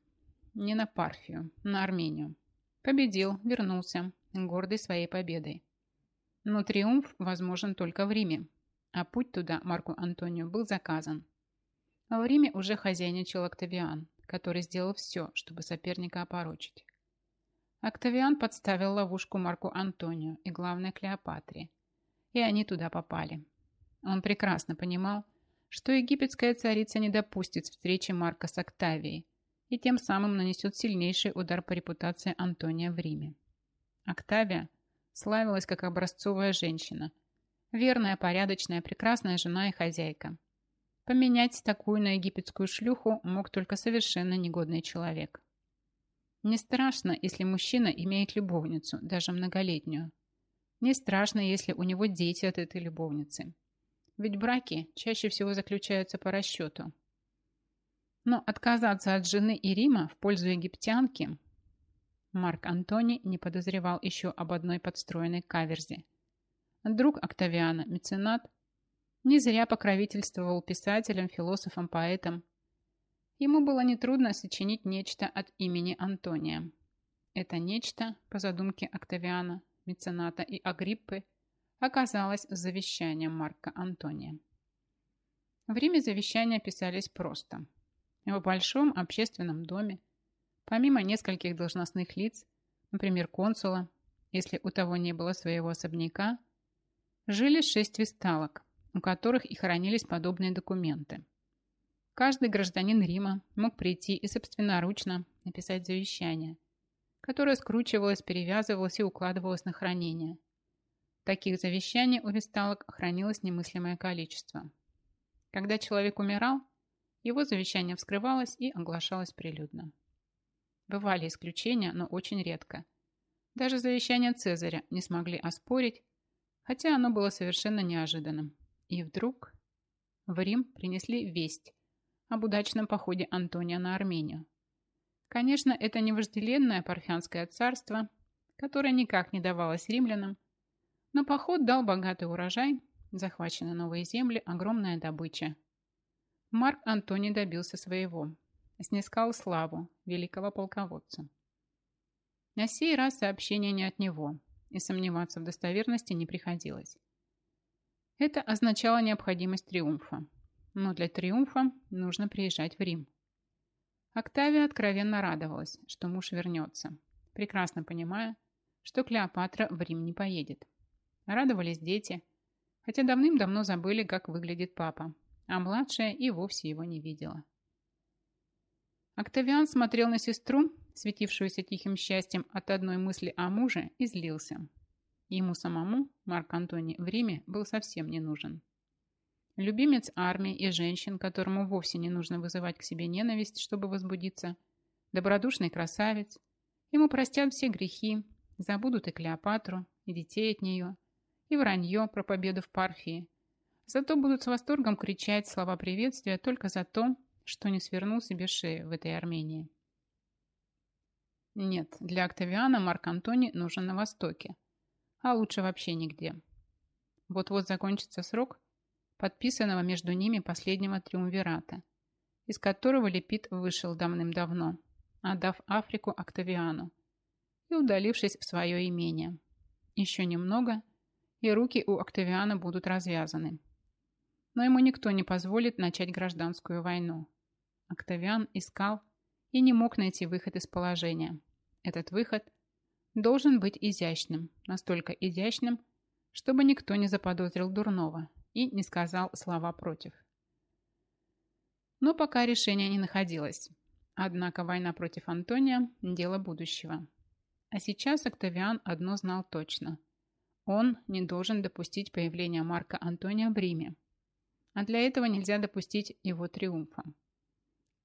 Не на Парфию, на Армению. Победил, вернулся, гордый своей победой. Но триумф возможен только в Риме, а путь туда Марку Антонию был заказан. А в Риме уже хозяйничал Октавиан, который сделал все, чтобы соперника опорочить. Октавиан подставил ловушку Марку Антонию и, главное, Клеопатре. И они туда попали. Он прекрасно понимал, что египетская царица не допустит встречи Марка с Октавией и тем самым нанесет сильнейший удар по репутации Антония в Риме. Октавия славилась как образцовая женщина – Верная, порядочная, прекрасная жена и хозяйка. Поменять такую на египетскую шлюху мог только совершенно негодный человек. Не страшно, если мужчина имеет любовницу, даже многолетнюю. Не страшно, если у него дети от этой любовницы. Ведь браки чаще всего заключаются по расчету. Но отказаться от жены и Рима в пользу египтянки Марк Антони не подозревал еще об одной подстроенной каверзе – друг Октавиана, меценат, не зря покровительствовал писателям, философам, поэтам. Ему было нетрудно сочинить нечто от имени Антония. Это нечто, по задумке Октавиана, мецената и Агриппы, оказалось завещанием Марка Антония. В Риме завещания писались просто. В большом общественном доме, помимо нескольких должностных лиц, например, консула, если у того не было своего особняка, жили шесть весталок, у которых и хранились подобные документы. Каждый гражданин Рима мог прийти и собственноручно написать завещание, которое скручивалось, перевязывалось и укладывалось на хранение. Таких завещаний у весталок хранилось немыслимое количество. Когда человек умирал, его завещание вскрывалось и оглашалось прилюдно. Бывали исключения, но очень редко. Даже завещание Цезаря не смогли оспорить, хотя оно было совершенно неожиданным. И вдруг в Рим принесли весть об удачном походе Антония на Армению. Конечно, это не вожделенное парфянское царство, которое никак не давалось римлянам, но поход дал богатый урожай, захвачены новые земли, огромная добыча. Марк Антоний добился своего, снискал славу великого полководца. На сей раз сообщение не от него – и сомневаться в достоверности не приходилось. Это означало необходимость триумфа. Но для триумфа нужно приезжать в Рим. Октавия откровенно радовалась, что муж вернется, прекрасно понимая, что Клеопатра в Рим не поедет. Радовались дети, хотя давным-давно забыли, как выглядит папа, а младшая и вовсе его не видела. Октавиан смотрел на сестру, светившуюся тихим счастьем от одной мысли о муже, и злился. Ему самому, Марк Антоний, в Риме был совсем не нужен. Любимец армии и женщин, которому вовсе не нужно вызывать к себе ненависть, чтобы возбудиться, добродушный красавец, ему простят все грехи, забудут и Клеопатру, и детей от нее, и вранье про победу в Парфии. Зато будут с восторгом кричать слова приветствия только за то, что не свернул себе шею в этой Армении. Нет, для Октавиана Марк Антоний нужен на Востоке. а лучше вообще нигде. Вот-вот закончится срок подписанного между ними последнего триумвирата, из которого Лепит вышел давным-давно, отдав Африку Октавиану и удалившись в свое имение. Еще немного, и руки у Октавиана будут развязаны. Но ему никто не позволит начать гражданскую войну. Октавиан искал и не мог найти выход из положения. Этот выход должен быть изящным, настолько изящным, чтобы никто не заподозрил дурного и не сказал слова против. Но пока решение не находилось. Однако война против Антония – дело будущего. А сейчас Октавиан одно знал точно. Он не должен допустить появления Марка Антония в Риме. А для этого нельзя допустить его триумфа.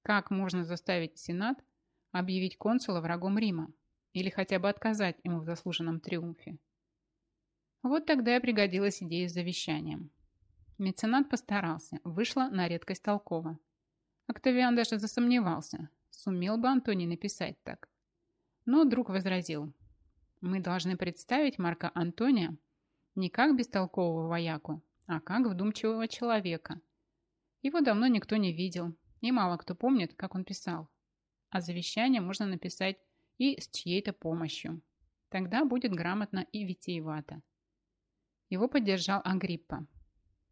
Как можно заставить Сенат объявить консула врагом Рима? Или хотя бы отказать ему в заслуженном триумфе? Вот тогда и пригодилась идея с завещанием. Меценат постарался, вышло на редкость толково. Октавиан даже засомневался, сумел бы Антоний написать так. Но друг возразил. Мы должны представить Марка Антония не как бестолкового вояку, а как вдумчивого человека. Его давно никто не видел, и мало кто помнит, как он писал. А завещание можно написать и с чьей-то помощью. Тогда будет грамотно и витиевато. Его поддержал Агриппа.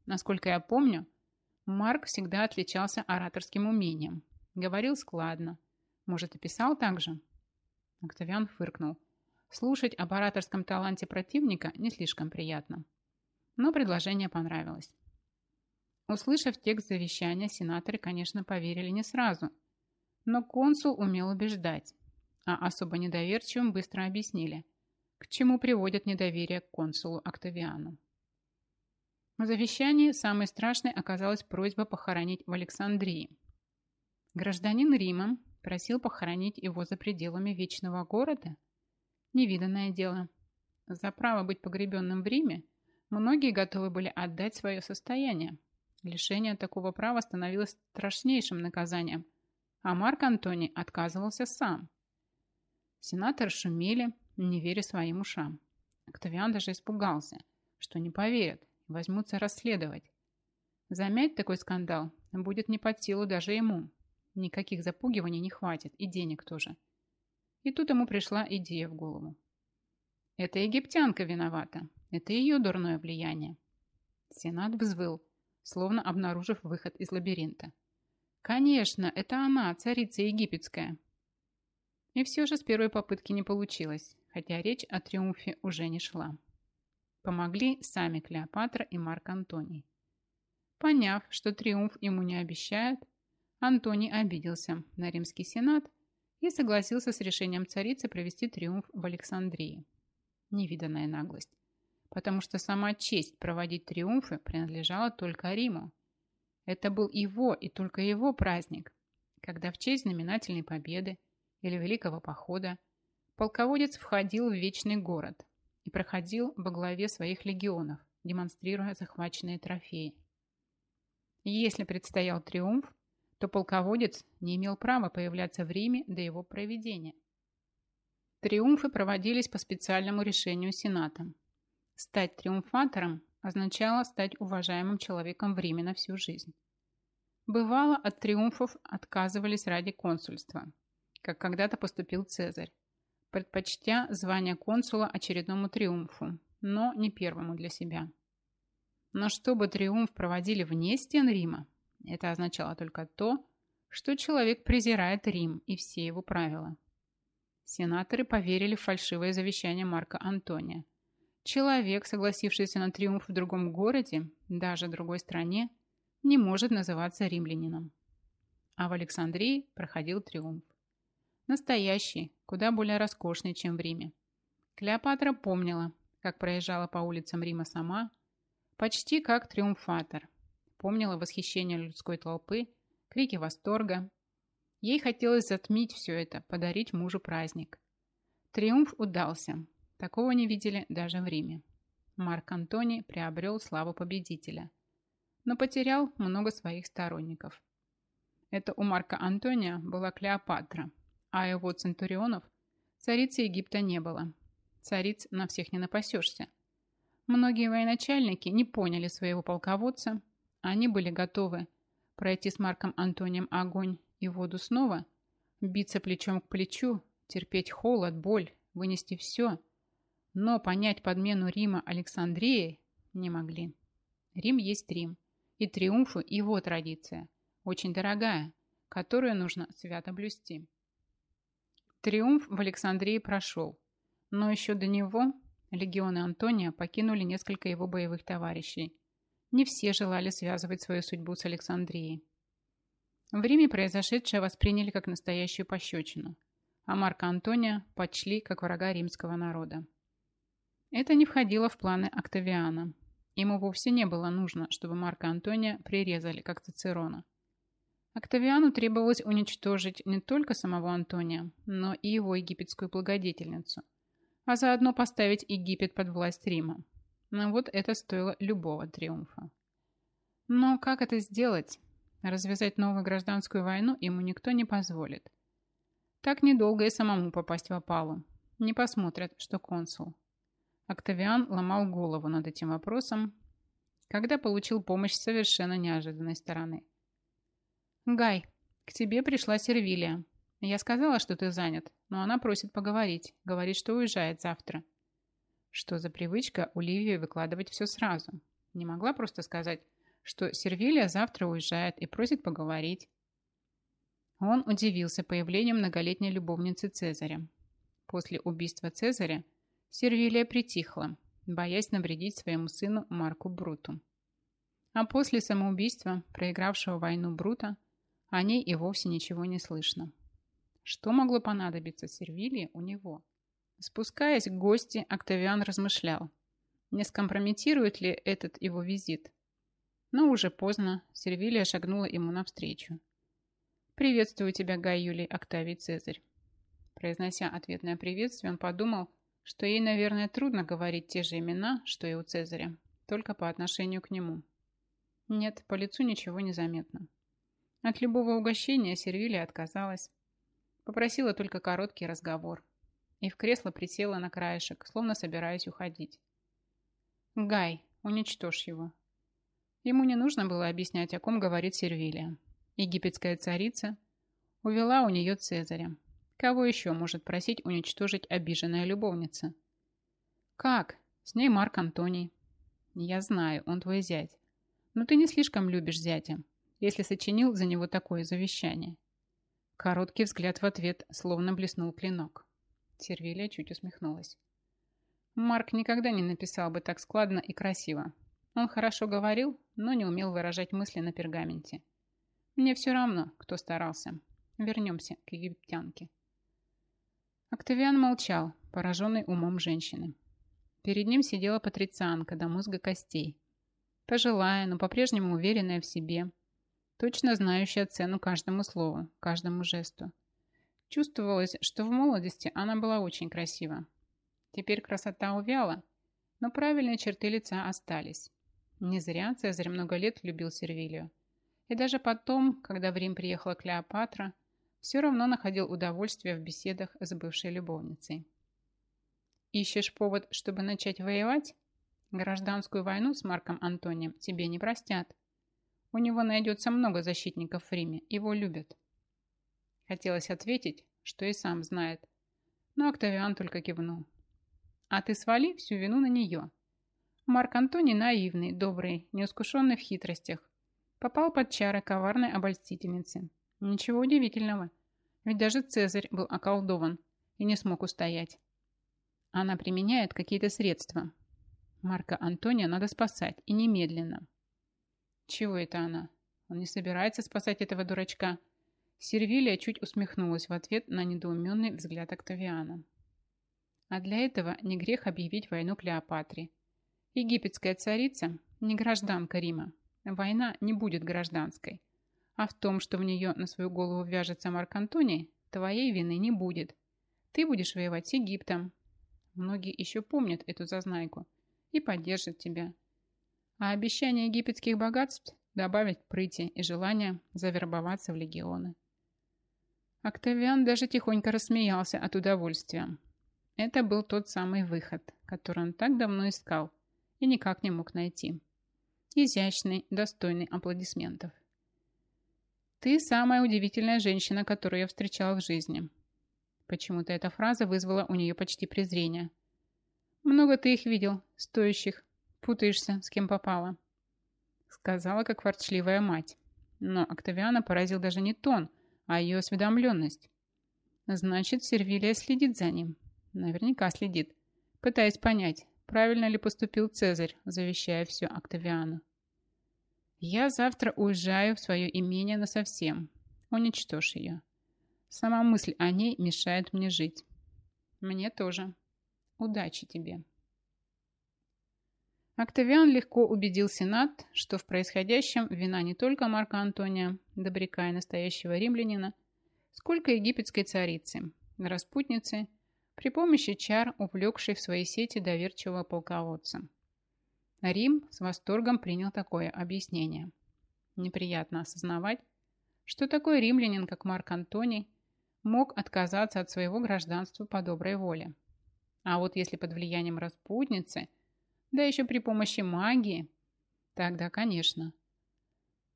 Насколько я помню, Марк всегда отличался ораторским умением. Говорил складно. Может, и писал так же? Октавиан фыркнул. Слушать об ораторском таланте противника не слишком приятно. Но предложение понравилось. Услышав текст завещания, сенаторы, конечно, поверили не сразу. Но консул умел убеждать, а особо недоверчивым быстро объяснили, к чему приводит недоверие к консулу Октавиану. В завещании самой страшной оказалась просьба похоронить в Александрии. Гражданин Рима просил похоронить его за пределами Вечного города? Невиданное дело. За право быть погребенным в Риме многие готовы были отдать свое состояние. Лишение такого права становилось страшнейшим наказанием, а Марк Антоний отказывался сам. Сенаторы шумели, не веря своим ушам. Октавиан даже испугался, что не поверят возьмутся расследовать. Замять такой скандал будет не под силу даже ему. Никаких запугиваний не хватит, и денег тоже. И тут ему пришла идея в голову. Это египтянка виновата. Это ее дурное влияние. Сенат взвыл, словно обнаружив выход из лабиринта. Конечно, это она, царица египетская. И все же с первой попытки не получилось, хотя речь о триумфе уже не шла. Помогли сами Клеопатра и Марк Антоний. Поняв, что триумф ему не обещают, Антоний обиделся на римский сенат и согласился с решением царицы провести триумф в Александрии. Невиданная наглость потому что сама честь проводить триумфы принадлежала только Риму. Это был его и только его праздник, когда в честь знаменательной победы или Великого похода полководец входил в Вечный город и проходил во главе своих легионов, демонстрируя захваченные трофеи. Если предстоял триумф, то полководец не имел права появляться в Риме до его проведения. Триумфы проводились по специальному решению Сената, Стать триумфатором означало стать уважаемым человеком в Риме на всю жизнь. Бывало, от триумфов отказывались ради консульства, как когда-то поступил Цезарь, предпочтя звание консула очередному триумфу, но не первому для себя. Но чтобы триумф проводили вне стен Рима, это означало только то, что человек презирает Рим и все его правила. Сенаторы поверили в фальшивое завещание Марка Антония – Человек, согласившийся на триумф в другом городе, даже в другой стране, не может называться римлянином. А в Александрии проходил триумф. Настоящий, куда более роскошный, чем в Риме. Клеопатра помнила, как проезжала по улицам Рима сама, почти как триумфатор. Помнила восхищение людской толпы, крики восторга. Ей хотелось затмить все это, подарить мужу праздник. Триумф удался, Такого не видели даже в Риме. Марк Антоний приобрел славу победителя, но потерял много своих сторонников. Это у Марка Антония была Клеопатра, а его центурионов царицы Египта не было. Цариц на всех не напасешься. Многие военачальники не поняли своего полководца, они были готовы пройти с Марком Антонием огонь и воду снова, биться плечом к плечу, терпеть холод, боль, вынести все, но понять подмену Рима Александрией не могли. Рим есть Рим, и триумфы – его традиция, очень дорогая, которую нужно свято блюсти. Триумф в Александрии прошел, но еще до него легионы Антония покинули несколько его боевых товарищей. Не все желали связывать свою судьбу с Александрией. В Риме произошедшее восприняли как настоящую пощечину, а Марка Антония почли как врага римского народа. Это не входило в планы Октавиана. Ему вовсе не было нужно, чтобы Марка Антония прирезали, как Цицерона. Октавиану требовалось уничтожить не только самого Антония, но и его египетскую благодетельницу, а заодно поставить Египет под власть Рима. Но вот это стоило любого триумфа. Но как это сделать? Развязать новую гражданскую войну ему никто не позволит. Так недолго и самому попасть в опалу. Не посмотрят, что консул. Октавиан ломал голову над этим вопросом, когда получил помощь с совершенно неожиданной стороны – «Гай, к тебе пришла Сервилия. Я сказала, что ты занят, но она просит поговорить. Говорит, что уезжает завтра». Что за привычка у Ливии выкладывать все сразу? Не могла просто сказать, что Сервилия завтра уезжает и просит поговорить. Он удивился появлению многолетней любовницы Цезаря. После убийства Цезаря Сервилия притихла, боясь навредить своему сыну Марку Бруту. А после самоубийства, проигравшего войну Брута, о ней и вовсе ничего не слышно. Что могло понадобиться Сервилии у него? Спускаясь к гости, Октавиан размышлял, не скомпрометирует ли этот его визит. Но уже поздно Сервилия шагнула ему навстречу. «Приветствую тебя, Гай Юлий Октавий Цезарь». Произнося ответное приветствие, он подумал, что ей, наверное, трудно говорить те же имена, что и у Цезаря, только по отношению к нему. Нет, по лицу ничего не заметно. От любого угощения Сервилия отказалась. Попросила только короткий разговор. И в кресло присела на краешек, словно собираясь уходить. «Гай, уничтожь его». Ему не нужно было объяснять, о ком говорит Сервилия. Египетская царица увела у нее Цезаря. Кого еще может просить уничтожить обиженная любовница? «Как? С ней Марк Антоний». «Я знаю, он твой зять. Но ты не слишком любишь зятя если сочинил за него такое завещание. Короткий взгляд в ответ, словно блеснул клинок. Сервилия чуть усмехнулась. Марк никогда не написал бы так складно и красиво. Он хорошо говорил, но не умел выражать мысли на пергаменте. Мне все равно, кто старался. Вернемся к египтянке. Октавиан молчал, пораженный умом женщины. Перед ним сидела патрицианка до мозга костей. Пожилая, но по-прежнему уверенная в себе, точно знающая цену каждому слову, каждому жесту. Чувствовалось, что в молодости она была очень красива. Теперь красота увяла, но правильные черты лица остались. Не зря Цезарь много лет любил Сервилию. И даже потом, когда в Рим приехала Клеопатра, все равно находил удовольствие в беседах с бывшей любовницей. Ищешь повод, чтобы начать воевать? Гражданскую войну с Марком Антонием тебе не простят. У него найдется много защитников в Риме, его любят. Хотелось ответить, что и сам знает, но Октавиан только кивнул. А ты свали всю вину на нее. Марк Антоний наивный, добрый, неискушенный в хитростях. Попал под чары коварной обольстительницы. Ничего удивительного, ведь даже Цезарь был околдован и не смог устоять. Она применяет какие-то средства. Марка Антония надо спасать, и немедленно. Чего это она? Он не собирается спасать этого дурачка. Сервилия чуть усмехнулась в ответ на недоуменный взгляд Октавиана. А для этого не грех объявить войну Клеопатре. Египетская царица не гражданка Рима. Война не будет гражданской. А в том, что в нее на свою голову вяжется Марк Антоний, твоей вины не будет. Ты будешь воевать с Египтом. Многие еще помнят эту зазнайку и поддержат тебя а обещание египетских богатств добавить прыти и желание завербоваться в легионы. Октавиан даже тихонько рассмеялся от удовольствия. Это был тот самый выход, который он так давно искал и никак не мог найти. Изящный, достойный аплодисментов. «Ты самая удивительная женщина, которую я встречала в жизни». Почему-то эта фраза вызвала у нее почти презрение. «Много ты их видел, стоящих. Путаешься, с кем попало». Сказала, как ворчливая мать. Но Октавиана поразил даже не тон, а ее осведомленность. Значит, Сервилия следит за ним. Наверняка следит, пытаясь понять, правильно ли поступил Цезарь, завещая все Октавиану. Я завтра уезжаю в свое имение насовсем. Уничтожь ее. Сама мысль о ней мешает мне жить. Мне тоже. Удачи тебе. Октавиан легко убедил Сенат, что в происходящем вина не только Марка Антония, добряка и настоящего римлянина, сколько египетской царицы, распутницы, при помощи чар, увлекшей в свои сети доверчивого полководца. Рим с восторгом принял такое объяснение. Неприятно осознавать, что такой римлянин, как Марк Антоний, мог отказаться от своего гражданства по доброй воле. А вот если под влиянием распутницы, да еще при помощи магии, тогда, конечно.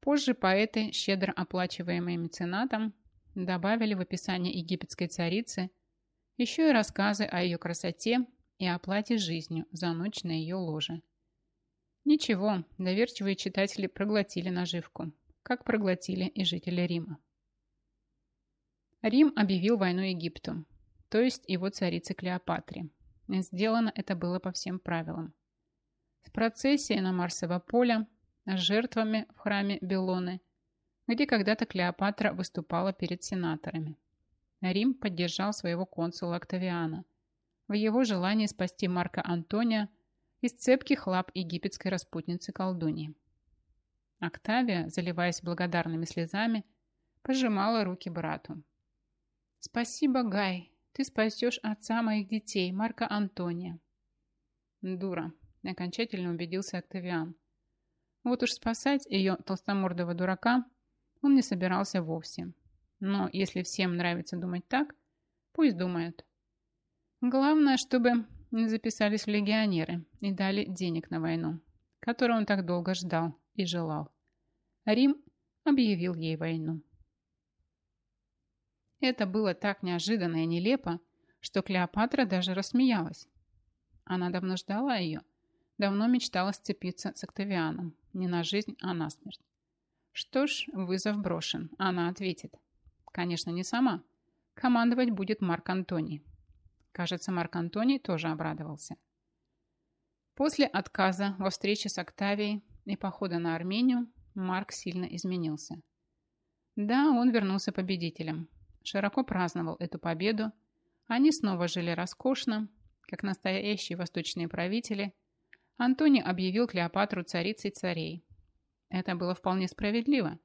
Позже поэты, щедро оплачиваемые меценатом, добавили в описание египетской царицы еще и рассказы о ее красоте и оплате жизнью за ночь на ее ложе. Ничего, доверчивые читатели проглотили наживку, как проглотили и жители Рима. Рим объявил войну Египту, то есть его царице Клеопатре. Сделано это было по всем правилам. С процессией на Марсово поле, с жертвами в храме Белоны, где когда-то Клеопатра выступала перед сенаторами. Рим поддержал своего консула Октавиана в его желании спасти Марка Антония – из цепких лап египетской распутницы-колдуньи. Октавия, заливаясь благодарными слезами, пожимала руки брату. «Спасибо, Гай, ты спасешь отца моих детей, Марка Антония». «Дура», — окончательно убедился Октавиан. Вот уж спасать ее, толстомордого дурака, он не собирался вовсе. Но если всем нравится думать так, пусть думают. Главное, чтобы записались в легионеры и дали денег на войну, которую он так долго ждал и желал. Рим объявил ей войну. Это было так неожиданно и нелепо, что Клеопатра даже рассмеялась. Она давно ждала ее, давно мечтала сцепиться с Октавианом, не на жизнь, а на смерть. Что ж, вызов брошен, она ответит. Конечно, не сама. Командовать будет Марк Антоний. Кажется, Марк Антоний тоже обрадовался. После отказа во встрече с Октавией и похода на Армению Марк сильно изменился. Да, он вернулся победителем. Широко праздновал эту победу. Они снова жили роскошно, как настоящие восточные правители. Антоний объявил Клеопатру царицей царей. Это было вполне справедливо,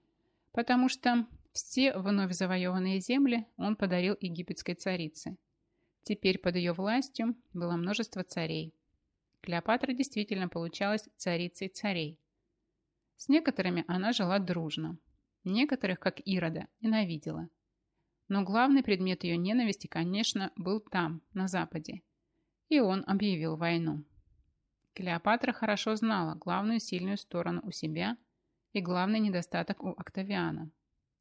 потому что все вновь завоеванные земли он подарил египетской царице. Теперь под ее властью было множество царей. Клеопатра действительно получалась царицей царей. С некоторыми она жила дружно. Некоторых, как Ирода, ненавидела. Но главный предмет ее ненависти, конечно, был там, на Западе. И он объявил войну. Клеопатра хорошо знала главную сильную сторону у себя и главный недостаток у Октавиана.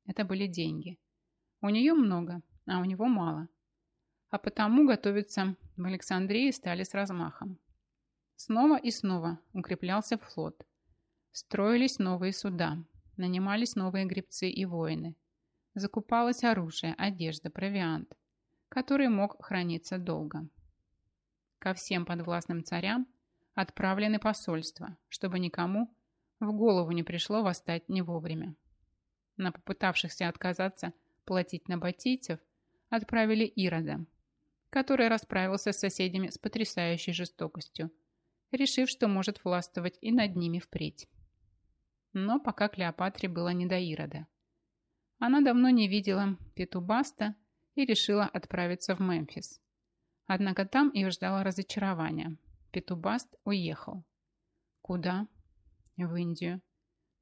Это были деньги. У нее много, а у него мало а потому готовиться в Александрии стали с размахом. Снова и снова укреплялся флот. Строились новые суда, нанимались новые гребцы и воины. Закупалось оружие, одежда, провиант, который мог храниться долго. Ко всем подвластным царям отправлены посольства, чтобы никому в голову не пришло восстать не вовремя. На попытавшихся отказаться платить на батийцев отправили Ирода, который расправился с соседями с потрясающей жестокостью, решив, что может властвовать и над ними впредь. Но пока Клеопатре было не до Ирода. Она давно не видела Петубаста и решила отправиться в Мемфис. Однако там ее ждало разочарование. Петубаст уехал. Куда? В Индию.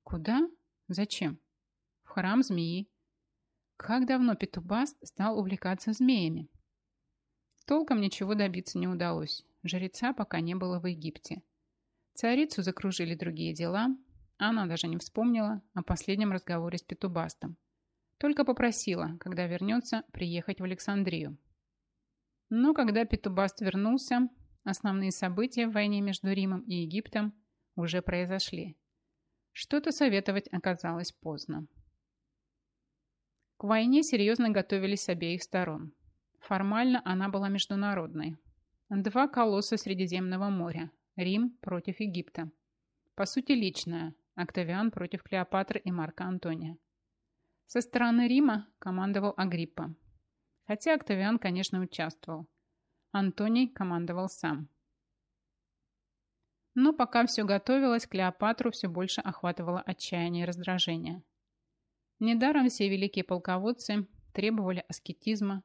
Куда? Зачем? В храм змеи. Как давно Петубаст стал увлекаться змеями? Толком ничего добиться не удалось. Жреца пока не было в Египте. Царицу закружили другие дела, она даже не вспомнила о последнем разговоре с Петубастом. Только попросила, когда вернется, приехать в Александрию. Но когда Петубаст вернулся, основные события в войне между Римом и Египтом уже произошли. Что-то советовать оказалось поздно. К войне серьезно готовились с обеих сторон. Формально она была международной. Два колосса Средиземного моря. Рим против Египта. По сути, личная. Октавиан против Клеопатры и Марка Антония. Со стороны Рима командовал Агриппа. Хотя Октавиан, конечно, участвовал. Антоний командовал сам. Но пока все готовилось, Клеопатру все больше охватывало отчаяние и раздражение. Недаром все великие полководцы требовали аскетизма.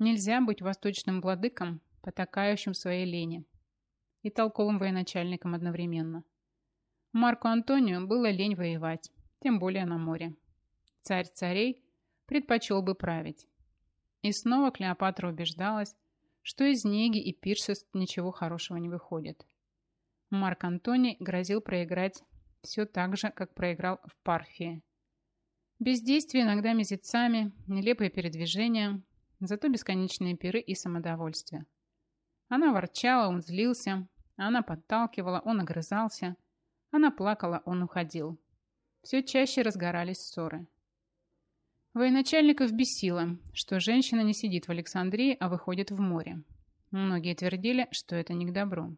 Нельзя быть восточным владыком, потакающим своей лени, и толковым военачальником одновременно. Марку Антонию было лень воевать, тем более на море. Царь царей предпочел бы править. И снова Клеопатра убеждалась, что из неги и пиршеств ничего хорошего не выходит. Марк Антоний грозил проиграть все так же, как проиграл в Парфии. Бездействие иногда месяцами, нелепые передвижения, зато бесконечные пиры и самодовольствие. Она ворчала, он злился, она подталкивала, он огрызался – она плакала, он уходил. Все чаще разгорались ссоры. Военачальников бесило, что женщина не сидит в Александрии, а выходит в море. Многие твердили, что это не к добру.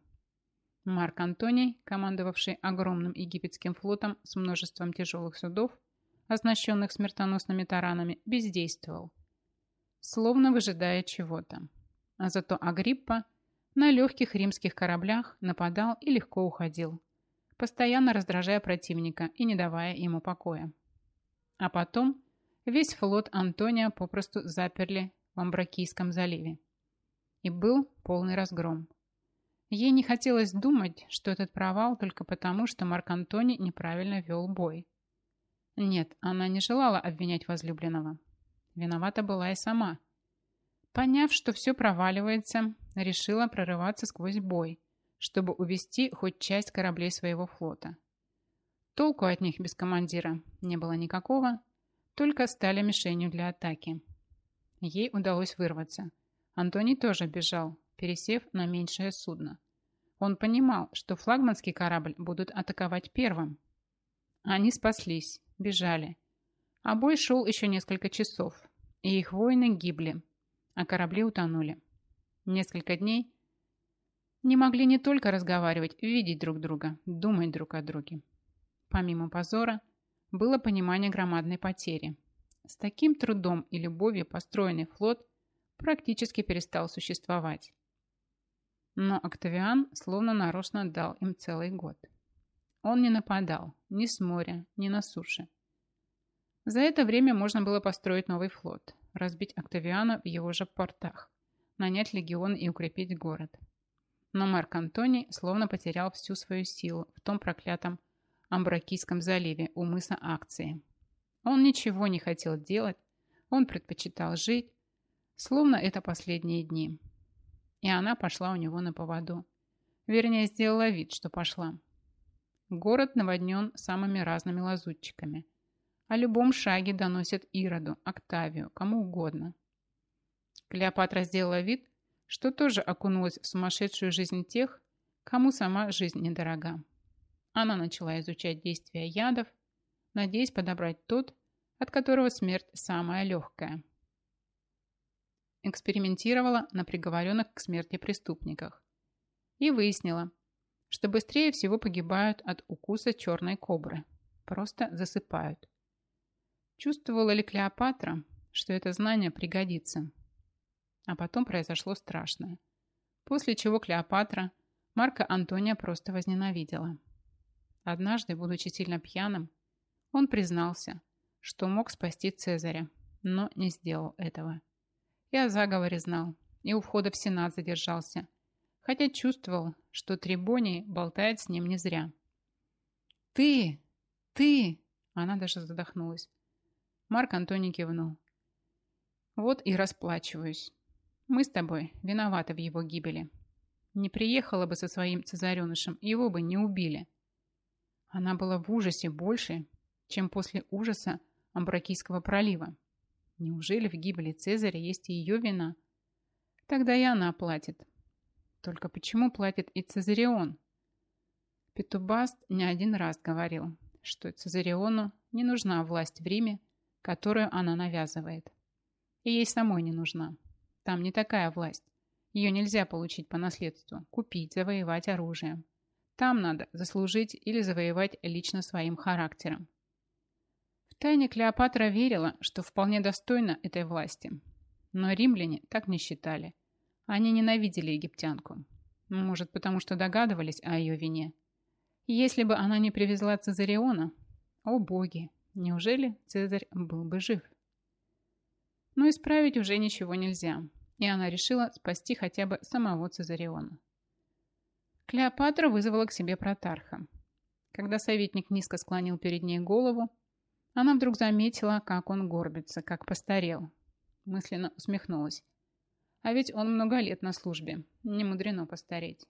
Марк Антоний, командовавший огромным египетским флотом с множеством тяжелых судов, оснащенных смертоносными таранами, бездействовал, словно выжидая чего-то. А зато Агриппа на легких римских кораблях нападал и легко уходил, постоянно раздражая противника и не давая ему покоя. А потом весь флот Антония попросту заперли в Амбракийском заливе. И был полный разгром. Ей не хотелось думать, что этот провал только потому, что Марк Антоний неправильно вел бой. Нет, она не желала обвинять возлюбленного. Виновата была и сама. Поняв, что все проваливается, решила прорываться сквозь бой чтобы увести хоть часть кораблей своего флота. Толку от них без командира не было никакого, только стали мишенью для атаки. Ей удалось вырваться. Антоний тоже бежал, пересев на меньшее судно. Он понимал, что флагманский корабль будут атаковать первым. Они спаслись, бежали. А бой шел еще несколько часов, и их воины гибли, а корабли утонули. Несколько дней не могли не только разговаривать, видеть друг друга, думать друг о друге. Помимо позора, было понимание громадной потери. С таким трудом и любовью построенный флот практически перестал существовать. Но Октавиан словно нарочно дал им целый год. Он не нападал ни с моря, ни на суше. За это время можно было построить новый флот, разбить Октавиана в его же портах, нанять легион и укрепить город – но Марк Антоний словно потерял всю свою силу в том проклятом Амбракийском заливе у мыса Акции. Он ничего не хотел делать, он предпочитал жить, словно это последние дни. И она пошла у него на поводу. Вернее, сделала вид, что пошла. Город наводнен самыми разными лазутчиками. О любом шаге доносят Ироду, Октавию, кому угодно. Клеопатра сделала вид, что тоже окунулась в сумасшедшую жизнь тех, кому сама жизнь недорога. Она начала изучать действия ядов, надеясь подобрать тот, от которого смерть самая легкая. Экспериментировала на приговоренных к смерти преступниках и выяснила, что быстрее всего погибают от укуса черной кобры. Просто засыпают. Чувствовала ли Клеопатра, что это знание пригодится? А потом произошло страшное. После чего Клеопатра Марка Антония просто возненавидела. Однажды, будучи сильно пьяным, он признался, что мог спасти Цезаря, но не сделал этого. И о заговоре знал, и у входа в Сенат задержался, хотя чувствовал, что Трибоний болтает с ним не зря. «Ты! Ты!» Она даже задохнулась. Марк Антоний кивнул. «Вот и расплачиваюсь. Мы с тобой виноваты в его гибели. Не приехала бы со своим цезаренышем, его бы не убили. Она была в ужасе больше, чем после ужаса Амбракийского пролива. Неужели в гибели Цезаря есть и ее вина? Тогда и она платит. Только почему платит и Цезарион? Петубаст не один раз говорил, что Цезариону не нужна власть в Риме, которую она навязывает. И ей самой не нужна. Там не такая власть. Ее нельзя получить по наследству, купить, завоевать оружием. Там надо заслужить или завоевать лично своим характером. Втайне Клеопатра верила, что вполне достойна этой власти. Но римляне так не считали. Они ненавидели египтянку. Может, потому что догадывались о ее вине. Если бы она не привезла Цезариона, о боги, неужели Цезарь был бы жив? Но исправить уже ничего нельзя, и она решила спасти хотя бы самого Цезариона. Клеопатра вызвала к себе протарха. Когда советник низко склонил перед ней голову, она вдруг заметила, как он горбится, как постарел. Мысленно усмехнулась. А ведь он много лет на службе. Не мудрено постареть.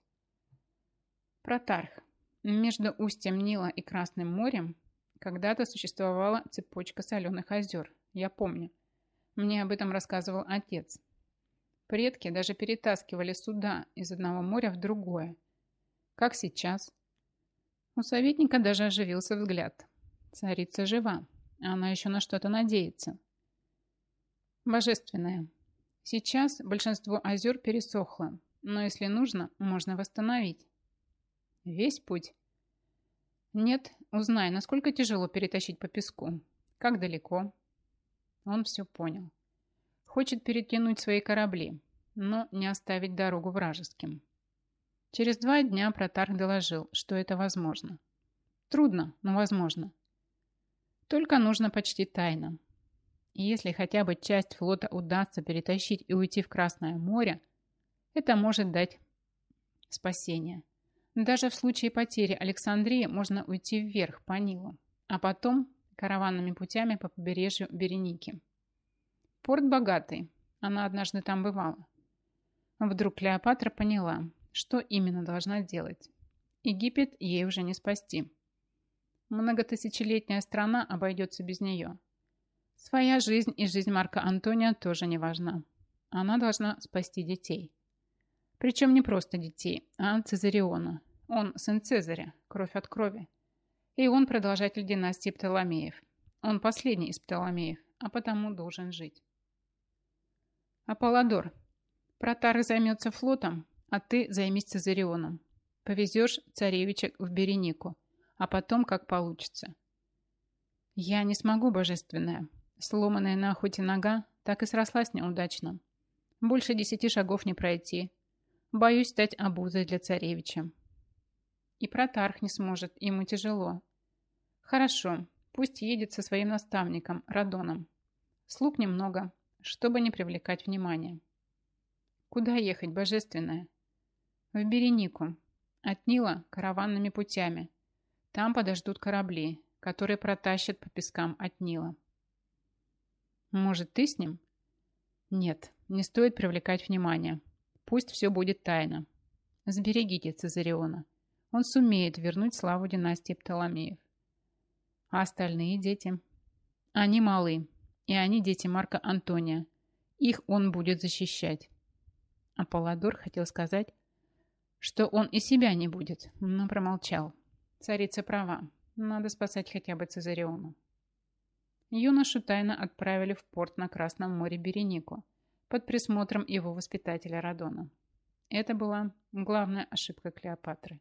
Протарх. Между устьем Нила и Красным морем когда-то существовала цепочка соленых озер. Я помню. Мне об этом рассказывал отец. Предки даже перетаскивали суда из одного моря в другое. Как сейчас. У советника даже оживился взгляд. Царица жива. Она еще на что-то надеется. Божественное. Сейчас большинство озер пересохло, но если нужно, можно восстановить. Весь путь? Нет, узнай, насколько тяжело перетащить по песку. Как далеко? Он все понял. Хочет перетянуть свои корабли, но не оставить дорогу вражеским. Через два дня Протарх доложил, что это возможно. Трудно, но возможно. Только нужно почти тайно. И если хотя бы часть флота удастся перетащить и уйти в Красное море, это может дать спасение. Даже в случае потери Александрии можно уйти вверх по Нилу, а потом караванными путями по побережью Береники. Порт богатый, она однажды там бывала. Вдруг Клеопатра поняла, что именно должна делать. Египет ей уже не спасти. Многотысячелетняя страна обойдется без нее. Своя жизнь и жизнь Марка Антония тоже не важна. Она должна спасти детей. Причем не просто детей, а Цезариона. Он сын Цезаря, кровь от крови. И он продолжатель династии Птоломеев. Он последний из Птоломеев, а потому должен жить. Аполлодор, Протар займется флотом, а ты займись Цезарионом. Повезешь царевича в Беренику а потом как получится. Я не смогу, божественная. Сломанная на охоте нога так и срослась неудачно. Больше десяти шагов не пройти. Боюсь стать обузой для царевича. И протарх не сможет, ему тяжело. Хорошо, пусть едет со своим наставником, Радоном. Слуг немного, чтобы не привлекать внимания. Куда ехать, божественная? В Беренику. От Нила караванными путями. Там подождут корабли, которые протащат по пескам от Нила. Может, ты с ним? Нет, не стоит привлекать внимание. Пусть все будет тайно. Сберегите Цезариона. Он сумеет вернуть славу династии Птоломеев. А остальные дети? Они малы, и они дети Марка Антония. Их он будет защищать. Аполлодор хотел сказать, что он и себя не будет, но промолчал. Царица права. Надо спасать хотя бы Цезариону. Юношу тайно отправили в порт на Красном море Беренику под присмотром его воспитателя Радона. Это была главная ошибка Клеопатры.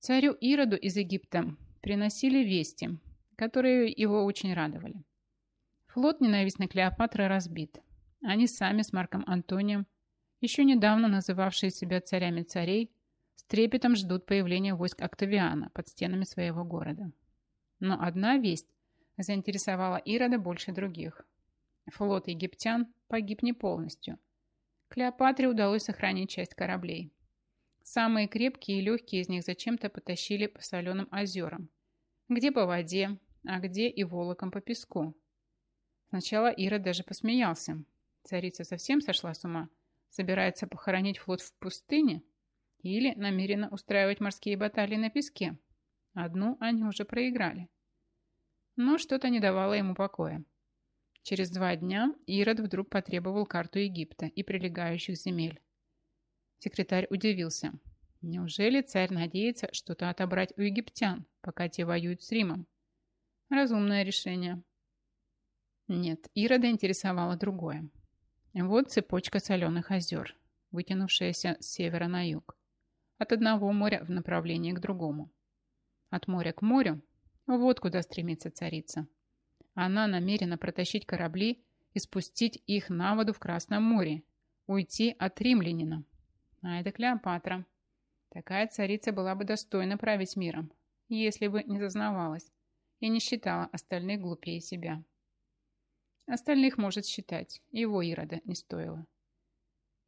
Царю Ироду из Египта приносили вести, которые его очень радовали. Флот ненавистной Клеопатры разбит. Они сами с Марком Антонием, еще недавно называвшие себя царями царей, с трепетом ждут появления войск Октавиана под стенами своего города. Но одна весть заинтересовала Ирода больше других. Флот египтян погиб не полностью. Клеопатре удалось сохранить часть кораблей. Самые крепкие и легкие из них зачем-то потащили по соленым озерам. Где по воде, а где и волоком по песку. Сначала Ира даже посмеялся. Царица совсем сошла с ума. Собирается похоронить флот в пустыне? Или намерена устраивать морские баталии на песке? Одну они уже проиграли. Но что-то не давало ему покоя. Через два дня Ирод вдруг потребовал карту Египта и прилегающих земель. Секретарь удивился. Неужели царь надеется что-то отобрать у египтян, пока те воюют с Римом? Разумное решение. Нет, Ирода интересовало другое. Вот цепочка соленых озер, вытянувшаяся с севера на юг. От одного моря в направлении к другому. От моря к морю – вот куда стремится царица. Она намерена протащить корабли и спустить их на воду в Красном море, уйти от римлянина. А это Клеопатра. Такая царица была бы достойна править миром, если бы не зазнавалась и не считала остальных глупее себя. Остальных может считать, его Ирода не стоило.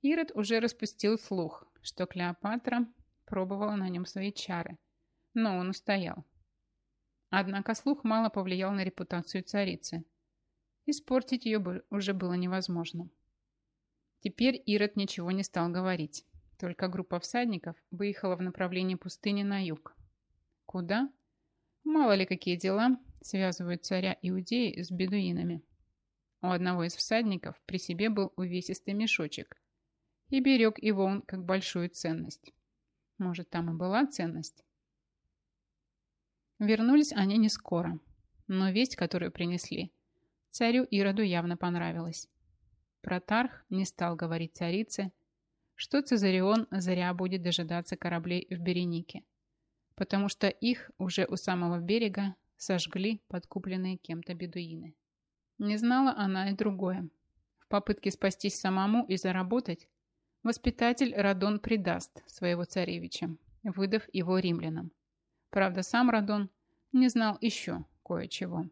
Ирод уже распустил слух, что Клеопатра пробовала на нем свои чары, но он устоял. Однако слух мало повлиял на репутацию царицы. Испортить ее уже было невозможно. Теперь Ирод ничего не стал говорить, только группа всадников выехала в направлении пустыни на юг. Куда? Мало ли какие дела связывают царя Иудеи с бедуинами. У одного из всадников при себе был увесистый мешочек, и берег его он как большую ценность. Может, там и была ценность? Вернулись они не скоро, но весть, которую принесли, царю Ироду явно понравилась. Протарх не стал говорить царице, что Цезарион зря будет дожидаться кораблей в Беренике, потому что их уже у самого берега сожгли подкупленные кем-то бедуины. Не знала она и другое. В попытке спастись самому и заработать, воспитатель Радон предаст своего царевича, выдав его римлянам. Правда, сам Радон не знал еще кое-чего.